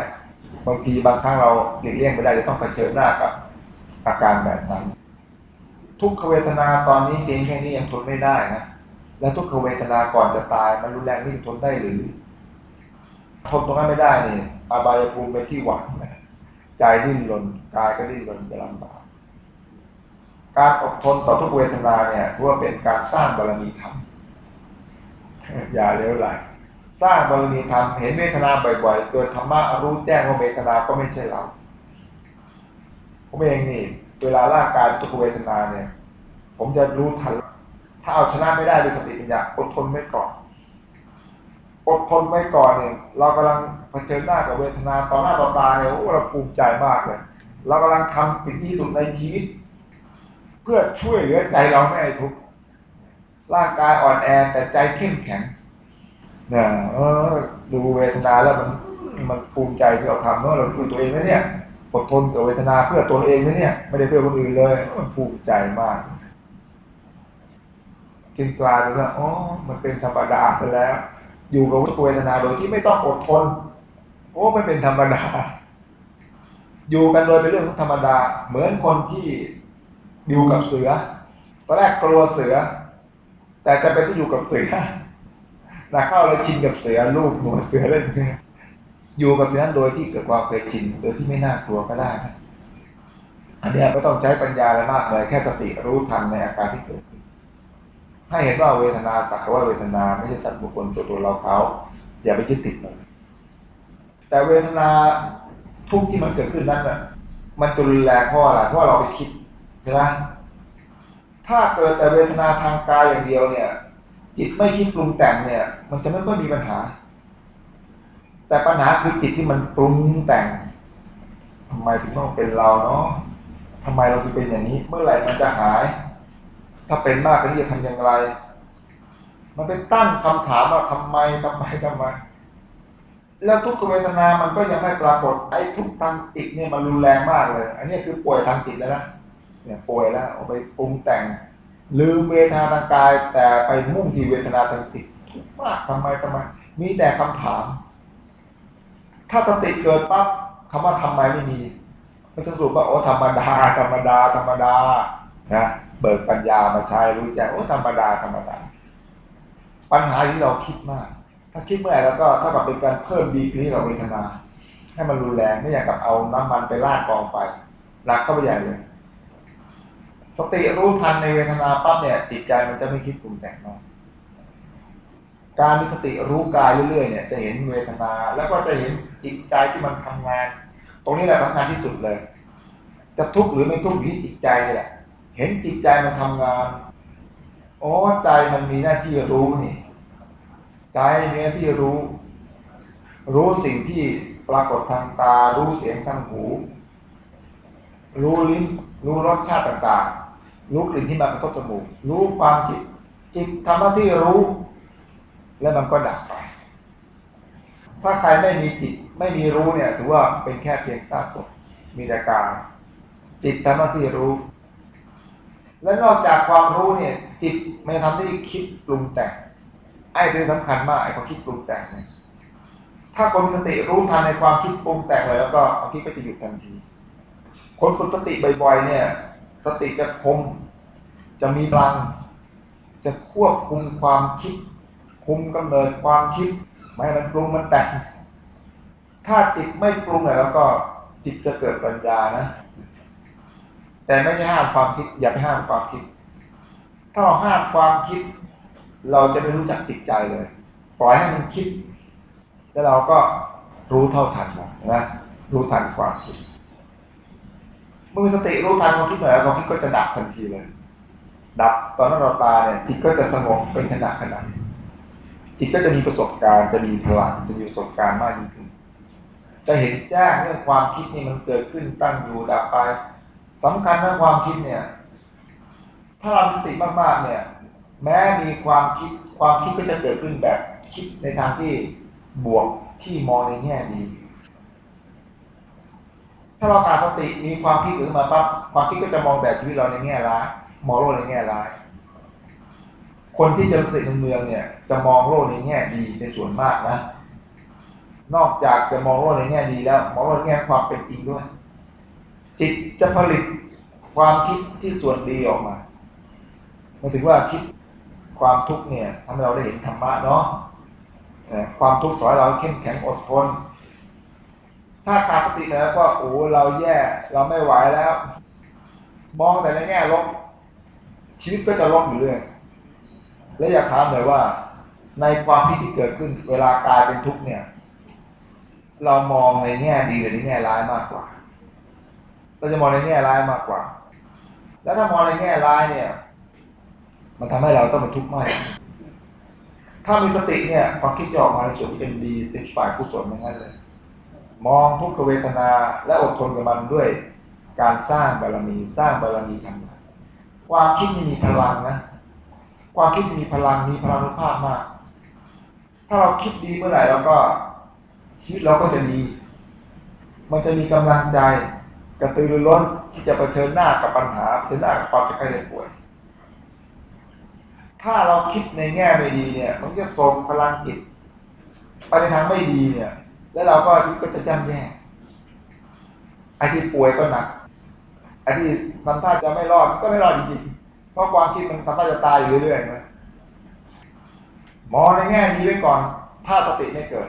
บางทีบางครั้งเราหลีกเลี่ยงไม่ได้จะต้องเผชิญหน้ากับอาการแบบนั้น ทุกขเวทนาตอนนี้เพียงแค่นี้ยังทนไม่ได้นะแล้วทุกขเวทนาก่อนจะตายมันรุนแรงนี่ทนได้หรือทนตรงนั้นไม่ได้นี่อบายภูมิเป็นที่หวังนะใจดิ้นรนกายก็ดิ้นรนจะลำบากการอดทนต่อทุกเวทนาเนี่ยถือว่าเป็นการสร้างบารมีธรรมอย่าเลี้ยวไหล สร้างบารมีธรรมเห็นเวทนาบ่อยๆเกิดธรรมะรู้แจ้งว่าเวทนาก็ไม่ใช่เราผมเองนี่เวลาร่างกายทุกเวทนาเนี่ย ผมจะรู้ทัน ถ้าเอาชนะไม่ได้ด้วยสติปัญญาอดทนไว้ก่อนอดทนไว้ก่อนเนี่ยเรากำลังเผชิญหน้ากับเวทนาต่อหน้าต่อตาเนี่ยโอ้เราภูมิใจมากเลยเรากำลังทำสิ่งที่สุดในชีวิต เพื่อช่วยเหลือใจเราไม่ให้ทุกข์ร่างกายอ่อนแอแต่ใจเข้มแข็ง นี่ยเออดูเวทนาแล้วมันมันภูมิใจที่เราทำเนาะเราดูตัวเองนะเนี่ยอดทนกับเวทนาเพื่อตัวเองนะเนี่ยไม่ได้เพื่อคนอื่นเลยมันภูมิใจมาก จึงกลายเป็นว่าอ๋อมันเป็นธรรมดาซะแล้ว อยู่กับวุฒิเวทนาโดยที่ไม่ต้องอดทน โอ้ไม่เป็นธรรมดา อยู่กันโดยเป็นเรื่องของธรรมดา เหมือนคนที่อยู่กับเสือตอนแรกกลัวเสือ แต่จะไปที่อยู่กับเสือ นะเข้าเลยชินกับเสือลูกหัวเสือเล่นอยู่กับเสือนั้นโดยที่เกิดความเคยชินโดยที่ไม่น่ากลัวก็ได้อันนี้ไม่ต้องใช้ปัญญาอะไรมากเลยแค่สติรู้ทันในอาการที่เกิดให้เห็นว่าเวทนาสักว่าเวทนาไม่ใช่สัตว์บุคคลตัวตัวเราเขาอย่าไปยึดติดมันแต่เวทนาทุกที่มันเกิดขึ้นนั้นน่ะมันตุนแรงเพราะอะไรเพราะเราไปคิดใช่ไหมถ้าเกิดแต่เวทนาทางกายอย่างเดียวเนี่ย จิตไม่คิดปรุงแต่งเนี่ย มันจะไม่ค่อยมีปัญหา แต่ปัญหาคือจิตที่มันปรุงแต่งทำไมถึงต้องเป็นเราเนาะทำไมเราถึงเป็นอย่างนี้ เมื่อไหร่มันจะหาย ถ้าเป็นมากก็จะทำอย่างไร มันเป็นตั้งคำถามว่าทำไมทำไมทำไม แล้วทุกขเวทนา มันก็ยังไม่ปรากฏไอ้ทุกทางจิตเนี่ยมันรุนแรงมากเลย อันนี้คือป่วยทางจิตแล้วนะเนี่ยป่วยแล้วเอาไปปรุงแต่ง ลืมเวทนาทางกาย แต่ไปมุ่งที่เวทนาทางจิตทุกมากทำไมทำไม มีแต่คำถาม ถ้าสติเกิดปั๊บคำว่าทำไมไม่มีมันจะสรุปว่าโอ้ธรรมดา ธรรมดา ธรรมดานะเบิกปัญญามาใช้รู้แจ้งโอ้ธรรมดาธรรมดา ปัญหาที่เราคิดมาก ถ้าคิดเมื่อไหร่แล้วก็เท่ากับเป็นการเพิ่มดีกรีเราเวทนา ให้มันรุนแรงไม่อย่างกับเอาน้ำมันไปราดกองไฟรักเข้าไปใหญ่เลย สติรู้ทันในเวทนาปั๊บเนี่ยจิตใจมันจะไม่คิดปรุงแต่งมากการมีสติรู้กายเรื่อยๆเนี่ยจะเห็นเวทนา แล้วก็จะเห็นจิตใจที่มันทำงาน ตรงนี้แหละสำคัญที่สุดเลย จะทุกข์หรือไม่ทุกข์อยู่ที่จิตใจนี่แหละเห็นจิตใจมันทำงานอ๋อใจมันมีหน้าที่รู้นี่ใจมีหน้าที่รู้ รู้สิ่งที่ปรากฏทางตา รู้เสียงทางหู รู้ลิ้นรู้รสชาติต่างๆ รู้กลิ่นที่มากระทบจมูก รู้ความคิดจิตทำหน้าที่รู้ แล้วมันก็ดับไป ถ้าใครไม่มีจิตไม่มีรู้เนี่ย ถือว่าเป็นแค่เพียงซากศพมีแต่กายจิตทำหน้าที่รู้ และนอกจากความรู้เนี่ย จิตไม่ทำที่คิดปรุงแต่งไอ้ตัวสำคัญมากไอ้ความคิดปรุงแต่งเนี่ยถ้าคนสติรู้ทันในความคิดปรุงแต่งเลยแล้วก็ความคิดก็จะหยุดทันที คนฝึกสติบ่อยๆเนี่ย สติจะคม จะมีพลัง จะควบคุมความคิด คุมกำเนิดความคิด ไม่ให้มันปรุงมันแต่ง ถ้าจิตไม่ปรุงเลยแล้วก็จิตจะเกิดปัญญานะ แต่ไม่ใช่ห้ามความคิด อย่าไปห้ามความคิด ถ้าเราห้ามความคิด เราจะไม่รู้จักจิตใจเลย ปล่อยให้มันคิด แล้วเราก็รู้เท่าทันนะนะรู้ทันความคิด มื่อมีสติรู้ทันความคิดหน่อยความคิดก็จะดับทันทีเลย ดับตอนนั้นเราตาเนี่ยจิตก็จะสงบเป็นขณะขณะจิตก็จะมีประสบการณ์จะมีพลังจะมีประสบการณ์มากยิ่งขึ้น จะเห็นแจ้งเรื่องความคิดนี่มันเกิดขึ้นตั้งอยู่ดับไปสำคัญเรื่องความคิดเนี่ย ถ้าเราสติมากๆเนี่ย แม้มีความคิดความคิดก็จะเกิดขึ้นแบบคิดในทางที่บวกที่มองในแง่ดีาเราขาดสติมีความคิดขึ้นมาปั๊บความคิดก็จะมองแบบชีวิตเราในแง่ร้ายมองโลกในแง่ร้าย คนที่จะสติในเมืองเนี่ย จะมองโลกในแง่ดีเป็นส่วนมากนะ นอกจากจะมองโลกในแง่ดีแล้ว มองโลกในแง่ความเป็นจริงด้วย จิตจะผลิตความคิดที่ส่วนดีออกมาหมายถึงว่าคิดความทุกข์เนี่ยทำให้เราได้เห็นธรรมะเนาะความทุกข์สอนเราเข้มแข็งอดทน ถ้าขาดสติแล้วก็โอ้เราแย่เราไม่ไหวแล้ว มองแต่ในแง่ลบชีวิตก็จะลบอยู่เรื่อยและอยากถามเลยว่า ในความคิดที่เกิดขึ้นเวลากลายเป็นทุกข์เนี่ย เรามองในแง่ดีหรือในแง่ร้ายมากกว่า เราจะมองในแง่ร้ายมากกว่า แล้วถ้ามองในแง่ร้ายเนี่ย มันทำให้เราต้องเป็นทุกข์มากถ้ามีสติเนี่ยความคิดจะออกมาในส่วนที่เป็นดีเป็นฝ่ายกุศลเหมือนกันเลย มองทุกขเวทนาและอดทนกับมันด้วยการสร้างบารมีสร้างบารมีทำความคิดมีพลังนะ ความคิดมีพลังมีพลังนุภาพมาก ถ้าเราคิดดีเมื่อไหร่เราก็ชีวิตเราก็จะดี มันจะมีกำลังใจกระตือรือร้นที่จะเผชิญหน้ากับปัญหาเผชิญหน้ากับความเจ็บไข้ได้ป่วย ถ้าเราคิดในแง่ไม่ดีเนี่ย มันจะส่งพลังจิตไปในทางไม่ดีเนี่ย แล้วเราก็ชีวิตก็จะย่ำแย่ไอ้ที่ป่วยก็หนักไอ้ที่ทำท่าจะไม่รอดก็ไม่รอดจริงๆ เพราะความคิดมันทำท่าจะตายอยู่เรื่อยๆนะมองในแง่ดีไว้ก่อน ถ้าสติไม่เกิด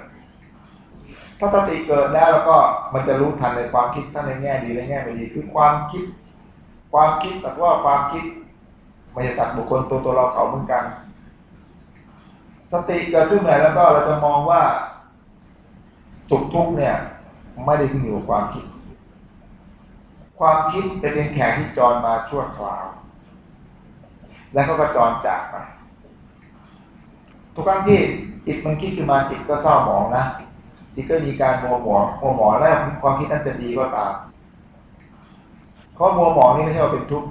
ถ้าสติเกิดแล้วแล้วก็มันจะรู้ทันในความคิดทั้งในแง่ดีและแง่ไม่ดี คือความคิด ความคิดสักว่าความคิดไม่ใช่สัตว์บุคคลตัวตัวเราเขาเหมือนกัน สติเกิดขึ้นไหนแล้วก็เราจะมองว่า สุขทุกข์เนี่ยไม่ได้ขึ้นอยู่กับความคิด ความคิดเป็นเพียงแขกที่จรมาชั่วคราว แล้วก็กระจรจากไปทุกครั้งที่จิตมันคิดขึ้นมาจิตก็เศร้าหมองนะจิตก็มีการมัวหมองมัวหมองแล้วความคิดนั้นจะดีก็ตามเพราะมัวหมองนี่ไม่ใช่ว่าเป็นทุกข์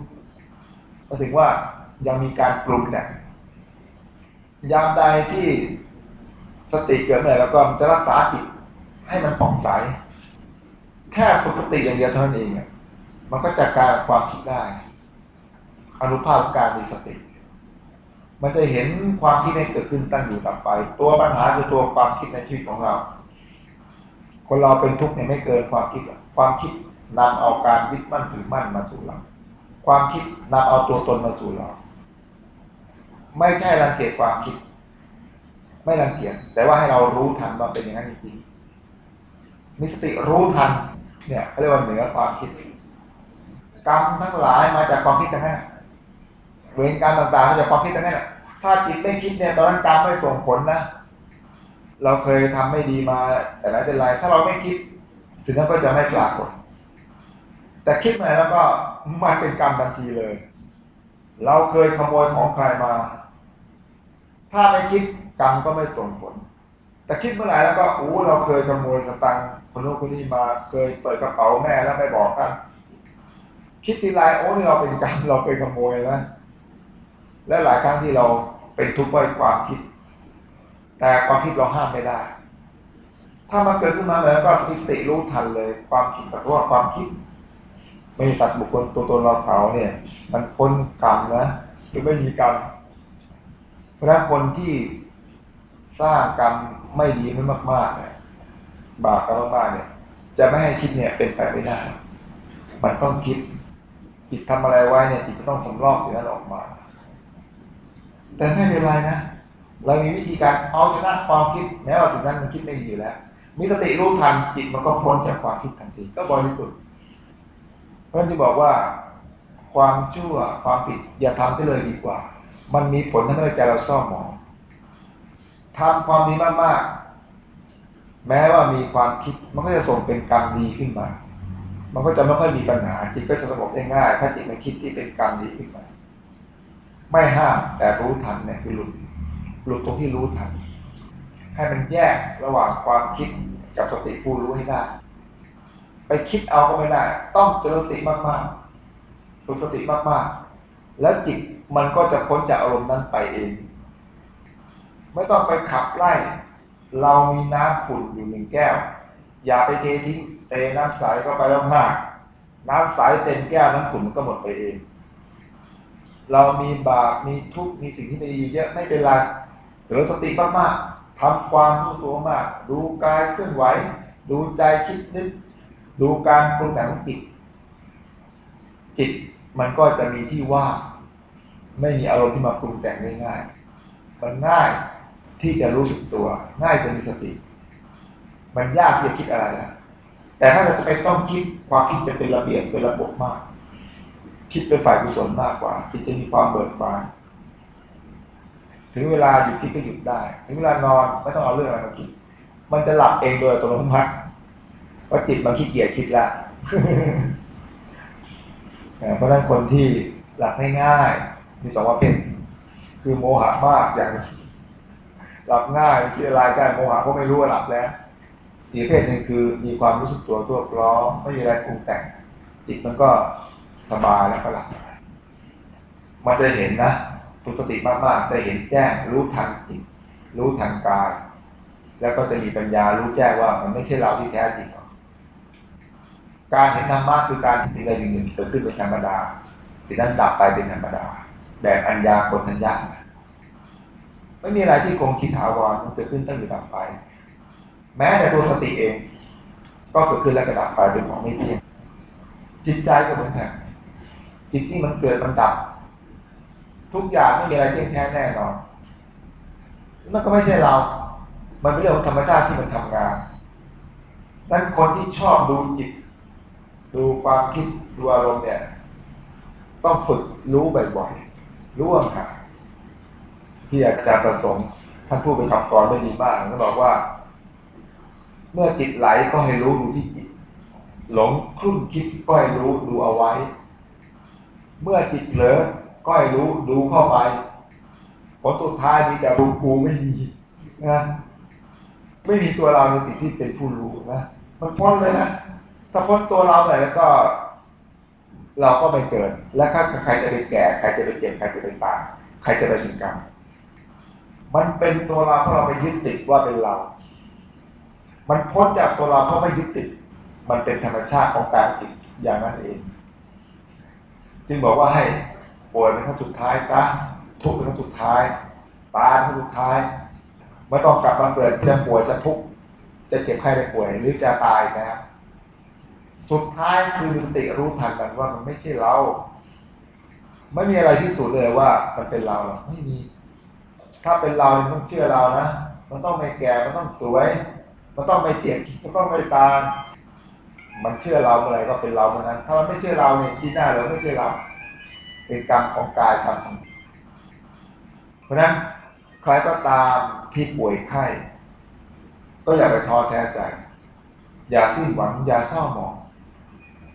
ก็ถึงว่ายังมีการปรุงแต่งยามใดที่สติเกิดเมื่อแล้วก็มันจะรักษาจิต ให้มันผ่องใส แค่ฝึกสติอย่างเดียวเท่านั้นเองมันก็จัดการความคิดได้ อนุภาพการมีสติ มันจะเห็นความคิดในเกิดขึ้นตั้งอยู่ดับไป ตัวปัญหาคือตัวความคิดในชีวิตของเรา คนเราเป็นทุกข์เนี่ยไม่เกินความคิด ความคิดนำเอาการยึดมั่นถือมั่นมาสู่เรา ความคิดนำเอาตัวตนมาสู่เรา ไม่ใช่รังเกียจความคิด ไม่รังเกียจแต่ว่าให้เรารู้ทันว่าเป็นอย่างนั้นจริง มีสติรู้ทันเนี่ยเขาเรียกว่าเหนือความคิด กรรมทั้งหลายมาจากความคิดทั้งนั้นเวรกรรมต่างๆมาจากความคิดทั้งนั้นถ้าจิตไม่คิดเนี่ยตอนนั้นกรรมไม่ส่งผลนะ เราเคยทำไม่ดีมาแต่ละแต่ไรถ้าเราไม่คิดสิ่งนั้นก็จะไม่ปรากฏแต่คิดมาแล้วก็มันเป็นกรรมทันทีเลย เราเคยขโมยของใครมา ถ้าไม่คิดกรรมก็ไม่ส่งผล แต่คิดเมื่อไหร่แล้วก็โอ้เราเคยขโมยสตังค์คนโน้นคนนี้มาเคยเปิดกระเป๋าแม่แล้วไม่บอกท่านคิดทีไรโอ้นี่เราเป็นกรรมเราเคยขโมยนะและหลายครั้งที่เราเป็นทุกข์เพราะความคิด แต่ความคิดเราห้ามไม่ได้ ถ้ามันเกิดขึ้นมาแล้วก็สติรู้ทันเลย ความคิดแต่ว่าความคิดไม่สัตว์บุคคลตัวตนเราเขาเนี่ย มันพ้นกรรมนะหรือไม่มีกรรมเพราะนั้นคนที่สร้างกรรม ไม่ดีขึ้นมากๆเนี่ยบาปกรรมากๆเนี่ย จะไม่ให้คิดเนี่ยเป็นไปไม่ได้ มันต้องคิด จิตทำอะไรไว้เนี่ยจิตจะต้องสำรอกสิ่งนั้นออกมา แต่ไม่เป็นไรนะเรามีวิธีการเอาชนะความคิดแม้ว่าสิ่งนั้นมันคิดไม่ดีอยู่แล้ว มีสติรู้ทันจิตมันก็พ้นจากความคิดทันที ก็บริสุทธิ์เพราะฉะนั้นที่บอกว่าความชั่วความผิดอย่าทำที่เลยดีกว่า มันมีผลทำให้ใจเราเศร้าหมอง ทำความดีมากๆ แม้ว่ามีความคิดมันก็จะส่งเป็นกรรมดีขึ้นมา มันก็จะไม่ค่อยมีปัญหาจิตก็จะสงบได้ง่าย ถ้าจิตมันคิดที่เป็นกรรมดีขึ้นมา ไม่ห้ามแต่รู้ทันเนี่ยคือหลุดหลุดตรงที่รู้ทัน ให้มันแยกระหว่างความคิดกับสติผู้รู้ให้ได้ ไปคิดเอาก็ไม่ได้ ต้องเจริญสติมากๆฝึกสติมากๆ แล้วจิตมันก็จะพ้นจากอารมณ์นั้นไปเอง ไม่ต้องไปขับไล่ เรามีน้ำขุ่นอยู่หนึ่งแก้ว อย่าไปเททิ้งเทน้ำใสก็ไปแล้วมาก น้ำใสเต็มแก้วน้ำขุ่นมันก็หมดไปเอง เรามีบาปมีทุกข์มีสิ่งที่ไม่ดีเยอะไม่เป็นไรเจริญสติมากๆทำความรู้ตัวมาก ดูกายเคลื่อนไหว ดูใจคิดนึก ดูการปรุงแต่งของจิตจิตมันก็จะมีที่ว่างไม่มีอารมณ์ที่มาปรุงแต่งง่ายๆมันง่าย ที่จะรู้สึกตัว ง่ายจะมีสติ มันยากที่จะคิดอะไรนะแต่ถ้าเราจะไปต้องคิดความคิดจะเป็นระเบียบเป็นระบบมาก คิดเป็นฝ่ายกุศลมากกว่าจิตจะมีความเบิกบานถึงเวลาหยุดคิดก็หยุดได้ ถึงเวลานอนไม่ต้องเอาเรื่องอะไรมาคิด มันจะหลับเองโดยอัตโนมัติเพราะจิตมันขี้เกียจคิดละเพราะนั้นคนที่หลับง่ายๆมีสองประเภทคือโมหะมากอย่าง หลับง่ายคิดอะไรกันโมหะก็ไม่รู้ว่าหลับแล้วอีกประเภทหนึ่งคือมีความรู้สึกตัวตัวพร้อมไม่มีอะไรปรุงแต่งจิตมันก็สบายแล้วก็หลับมันจะเห็นนะฝึกสติมากๆจะเห็นแจ้งรู้ทันจิตรู้ทันกายแล้วก็จะมีปัญญารู้แจ้งว่ามันไม่ใช่เราที่แท้จริงการเห็นธรรมะคือการสิ่งใดสิ่งหนึ่งเกิดขึ้นเป็นธรรมดาสิ่งนั้นดับไปเป็นธรรมดา แบบอัญญาคนทัญญา ไม่มีอะไรที่คงคิดถาวรมันเกิดขึ้นตั้งอยู่ดับไป แม้แต่ตัวสติเอง ก็เกิดขึ้นแล้วก็ดับไปเป็นของไม่เที่ยงจิตใจก็เหมือนกันจิตที่มันเกิดมันดับ ทุกอย่างไม่มีอะไรเที่ยงแท้แน่นอนมันก็ไม่ใช่เรา มันเป็นเรื่องของธรรมชาติที่มันทำงานนั้นคนที่ชอบดูจิต ดูความคิดดูอารมณ์เนี่ย ต้องฝึกรู้บ่อยๆรู้ห่าง ที่อาจารย์ประสงค์ท่านพูดเป็นคำกรไม่ดีมากท่านบอกว่า เมื่อจิตไหลก็ให้รู้ดูที่จิตหลงคลุ่นคิดก็ให้รู้ดูเอาไว้ เมื่อจิตเผลอก็ให้รู้ดูเข้าไปผลสุดท้ายมีแต่รู้กูไม่มีนะไม่มีตัวเราในสิ่งที่เป็นผู้รู้นะมันพ้นเลยนะถ้าพ้นตัวเราไหนแล้วก็ เราก็ไม่เกิด และใครจะไปแก่ ใครจะไปเจ็บใครจะไปตายใครจะไปถึงกรรม มันเป็นตัวเราเพราะเราไปยึดติดว่าเป็นเรา มันพ้นจากตัวเราเพราะไม่ยึดติด มันเป็นธรรมชาติของการจิตอย่างนั้นเอง จึงบอกว่าให้ป่วยเป็นครั้งสุดท้ายซะทุกข์เป็นครั้งสุดท้ายตายเป็นครั้งสุดท้ายไม่ต้องกลับมาเกิดจะป่วยจะทุกข์จะเจ็บไข้ได้ป่วยหรือจะตายนะครับสุดท้ายคือมีสติรู้ทันกันว่ามันไม่ใช่เรา ไม่มีอะไรที่สุดเลยว่ามันเป็นเราหรอกไม่มี ถ้าเป็นเราต้องเชื่อเรานะ มันต้องไม่แก่ มันต้องสวย มันต้องไม่เจ็บมันต้องไม่ตายมันเชื่อเราเมื่อไรก็เป็นเราเมื่อนั้น ถ้ามันไม่เชื่อเราเนี่ยคิดหน้าเราไม่เชื่อเรา เป็นกรรมของกายกรรมของเพราะนั้นใครก็ตามที่ป่วยไข้ก็อย่าไปท้อแท้ใจ อย่าสิ้นหวัง อย่าเศร้าหมอง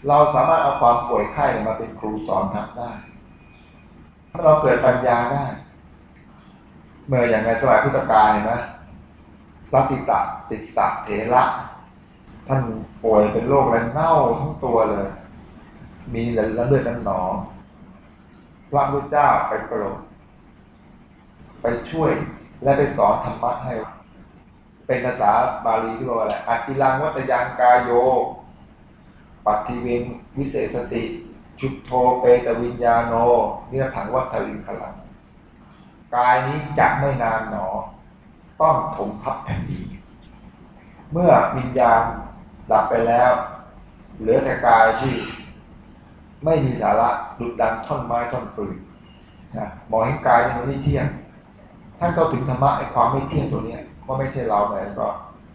เราสามารถเอาความป่วยไข้มาเป็นครูสอนทำได้ ถ้าเราเกิดปัญญาได้ เมื่ออย่างในสมัยพุทธกาลเห็นไหมรัติตะติสะเถระท่านป่วยเป็นโรคอะไรเน่าทั้งตัวเลย มีเลือดน้ำหนอง พระพุทธเจ้าไปโปรดไปช่วยและไปสอนธรรมะให้ เป็นภาษาบาลีที่ว่าอะไรอัติลังวัตยังกายโย ปัตติเวงวิเศษสติ ชุดโทเปตวิญญาโน นิรถังวัตลิงขลัง กายนี้จะไม่นานหนอ ต้องถมทับแผ่นดินเมื่อวิญญาณดับไปแล้ว เหลือแต่กายที่ไม่มีสาระดุดดังท่อนไม้ท่อนปืนนะมองเห็นกายมันไม่เที่ยง ท่านก็ถึงธรรมะไอ้ความไม่เที่ยงตัวนี้ว่าไม่ใช่เราเลยก็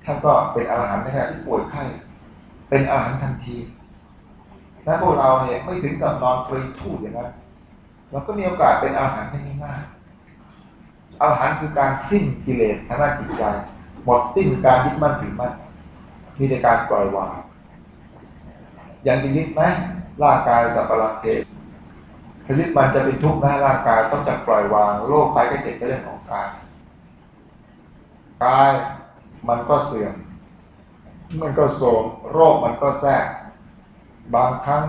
ท่านก็เป็นอรหันต์ในขณะที่ป่วยไข้เป็นอรหันต์ทันทีและพวกเราเนี่ยไม่ถึงกับนอนฟรีทูดอย่างนั้นเราก็มีโอกาสเป็นอรหันต์ได้ง่าย อรหันต์คือการสิ้นกิเลสทางด้านจิตใจ หมดสิ้นการยึดมั่นถือมั่นมีแต่การปล่อยวางอย่างจริงไหมร่างกายสัพพะเทถ้ายึดมันจะเป็นทุกข์นะร่างกายต้องจักปล่อยวางโรคไปก็เจ็บเป็นเรื่องของกายกายมันก็เสื่อมมันก็โศมโรคมันก็แทรกบางครั้ง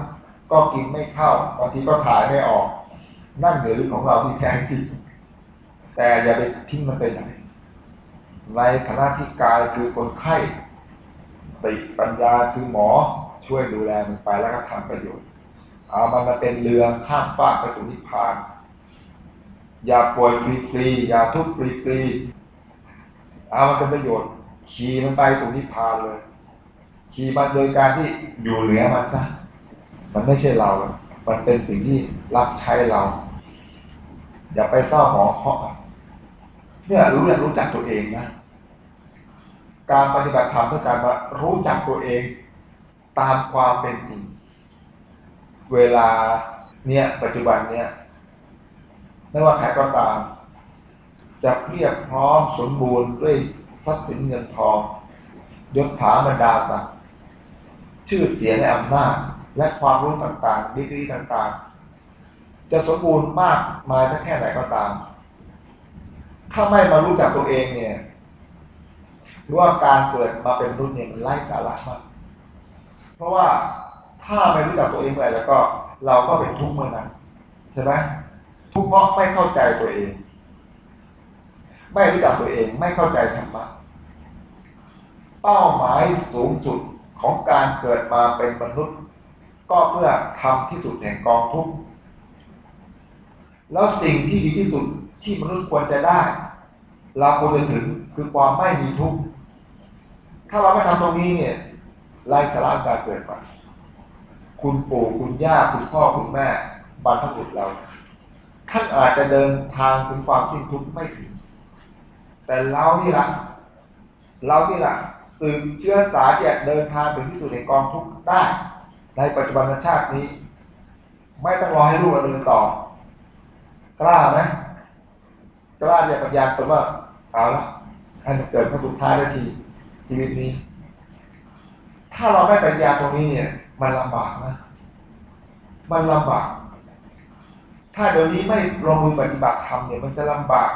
ก็กินไม่เข้าบางทีก็ถ่ายไม่ออก นั่นเหรือของเราที่แท้จริง แต่อย่าไปทิ้งมันไปไหน ในฐานะที่กายคือคนไข้ติปัญญาคือหมอช่วยดูแลมันไปแล้วก็ทำประโยชน์ เอามันมาเป็นเรือข้ามฟากไปถึงนิพพาน อย่าป่วยฟรีๆอย่าทุกข์ฟรีๆเอามันเป็นประโยชน์ ขี่มันไปถึงนิพพานเลย ขี่มันโดยการที่อยู่เหนือมันซะมันไม่ใช่เรา มันเป็นสิ่งที่รับใช้เรา อย่าไปเศร้าหมองเคาะ เนี่ยรู้เรื่องรู้จักตัวเองนะการปฏิบัติธรรมเพื่อการมารู้จักตัวเองตามความเป็นจริง เวลาเนี่ยปัจจุบันเนี่ยไม่ว่าใครก็ตาม จะเรียบพร้อมสมบูรณ์ด้วยทรัพย์สินเงินทองยศถาบรรดาศักดิ์ชื่อเสียงและอำนาจและความรู้ต่างๆดีกรีต่างๆ จะสมบูรณ์มากมายสักแค่ไหนก็ตาม ถ้าไม่มารู้จักตัวเองเนี่ยรู้ว่าการเกิดมาเป็นมนุษย์เนี่ยมันไร้สาระมาก เพราะว่าถ้าไม่รู้จักตัวเองเมื่อไหร่แล้วก็เราก็เป็นทุกข์เมื่อนั้นใช่ไหมทุกข์เพราะไม่เข้าใจตัวเอง ไม่รู้จักตัวเองไม่เข้าใจธรรมะเป้าหมายสูงสุดของการเกิดมาเป็นมนุษย์ ก็เพื่อทำที่สุดแห่งกองทุกข์แล้วสิ่งที่ดีที่สุด ที่มนุษย์ควรจะได้ เราควรจะถึงคือความไม่มีทุกข์ถ้าเราไม่ทำตรงนี้เนี่ยไร้สาระการเกิดมาคุณปู่คุณย่าคุณพ่อคุณแม่บรรพบุรุษเราท่านอาจจะเดินทางถึงความสิ้นทุกข์ไม่ถึง แต่เรานี่ละเรานี่ละสืบเชื้อสายที่เดินทางถึงที่สุดในกองทุกข์ได้ ในปัจจุบันชาตินี้ ไม่ต้องรอให้ลูกเราเดินต่อกล้าไหม กล้าจะปัญญาตนว่าเอาละให้มันเกิดขั้นสุดท้ายนาทีชีวิตนี้ ถ้าเราไม่ปัญญาตรงนี้เนี่ย มันลำบากนะ มันลำบาก ถ้าเดี๋ยวนี้ไม่ลงมือปฏิบัติธรรมเนี่ยมันจะลำบาก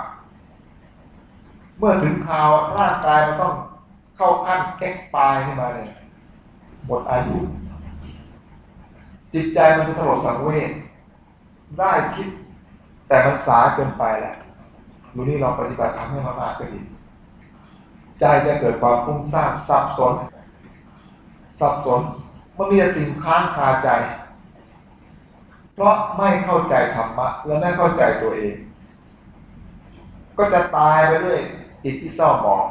เมื่อถึงคราวร่างกายมันต้องเข้าขั้นเอ็กซ์ปายขึ้นมาเนี่ยหมดอายุ จิตใจมันจะสลดสังเวชได้คิดแต่มันสาเกินไปแหละ ดูนี่เราปฏิบัติธรรมให้มากๆก็ดี ใจจะเกิดความฟุ้งซ่านสับสนสับสนมันมีสิ่งค้างคาใจ เพราะไม่เข้าใจธรรมะ และไม่เข้าใจตัวเอง ก็จะตายไปด้วยจิตที่เศร้าหมอง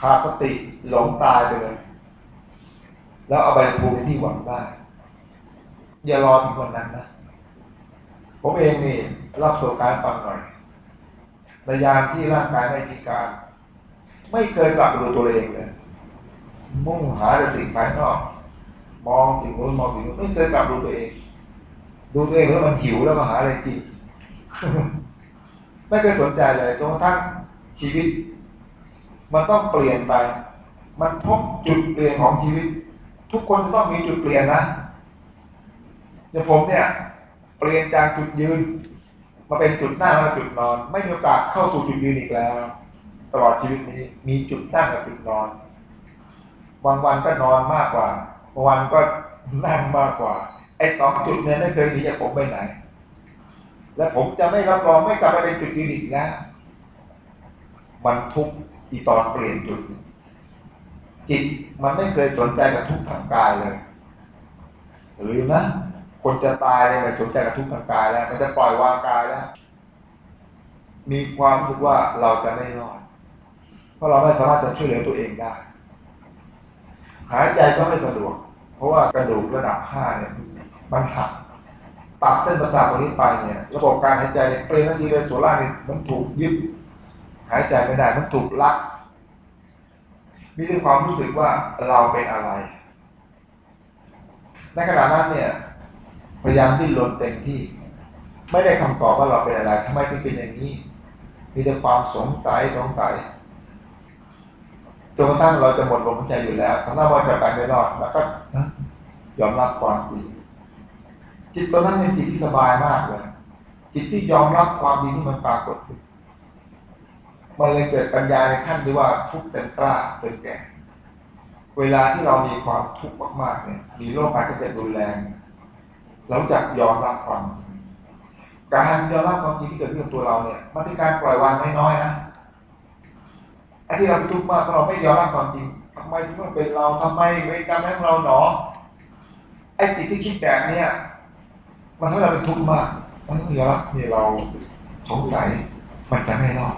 ขาดสติหลงตายไปเลย แล้วเอาไปภูมิที่หวังได้ อย่ารอถึงวันนั้นนะ ผมเองนี่รับประสบการณ์ฟังหน่อย ในยามที่ร่างกายไม่พิการ ไม่เคยกลับไปดูตัวเองเลย มุ่งหาแต่สิ่งภายนอก มองสิ่งนู้นมองสิ่งนู้นไม่เคยกลับดูตัวเอง ดูตัวเองแล้วมันหิวแล้วมาหาอะไรกินไม่เคยสนใจเลยจนกระทั่งชีวิต มันต้องเปลี่ยนไป มันพบจุดเปลี่ยนของชีวิต ทุกคนจะต้องมีจุดเปลี่ยนนะอย่างผมเนี่ย เปลี่ยนจากจุดยืน มาเป็นจุดนั่งและจุดนอน ไม่มีโอกาสเข้าสู่จุดยืนอีกแล้ว ตลอดชีวิตนี้มีจุดนั่งกับจุดนอนบางวันก็นอนมากกว่าบางวันก็นั่งมากกว่า ไอ้สองจุดเนี่ยไม่เคยหนีจากผมไปไหน และผมจะไม่รับรองไม่กลับไปเป็นจุดยืนอีกแล้วมันทุกอีตอนเปลี่ยนจุด จิตมันไม่เคยสนใจกับทุกทางกายเลยหรือนะ คนจะตายเลยไม่สนใจกับทุกทางกายแล้ว มันจะปล่อยวางกายแล้ว มีความรู้สึกว่าเราจะไม่รอด เพราะเราไม่สามารถจะช่วยเหลือตัวเองได้ หายใจก็ไม่สะดวก เพราะว่ากระดูกระดับห้าเนี่ย มันหักตัดเส้นประสาทตรงนี้ไปเนี่ย ระบบการหายใจเปลี่ยนทันทีเลยส่วนล่างนี่มันถูกยึดหายใจไม่ได้ มันถูกลักมีความรู้สึกว่าเราเป็นอะไร ในขณะนั้นเนี่ย พยายามที่ลนเต็มที่ ไม่ได้คำตอบว่าเราเป็นอะไรทำไมถึงเป็นอย่างนี้ มีแต่ความสงสัยสงสัยจนกระทั่งเราจะหมดลมหายใจอยู่แล้วทั้งนั้นว่าจะไปไม่รอดแล้วก็ยอมรับความจริงจิตตัวนั้นเป็นจิตที่สบายมากเลย จิตที่ยอมรับความดีที่มันปรากฏขึ้นมันเลยเกิดปัญญาในขั้นที่ว่าทุกข์เต็มตราเป็นแก่ เวลาที่เรามีความทุกข์มากๆเนี่ยมีโรคภัยไข้เจ็บรุนแรง เราจะยอมรับความจริงการยอมรับความจริงที่เกิดขึ้นกับตัวเราเนี่ยมันเป็นการปล่อยวางน้อยๆนะไอ้ที่เราทุกข์มากเพราะเราไม่ยอมรับความจริงทำไมถึงต้องเป็นเราทำไมเวรกรรมของเราหนอไอ้จิตที่คิดแบบเนี้ยมันทำให้เราเป็นทุกข์มากมันต้องยอมรับนี่เราสงสัยมันจะไม่รอด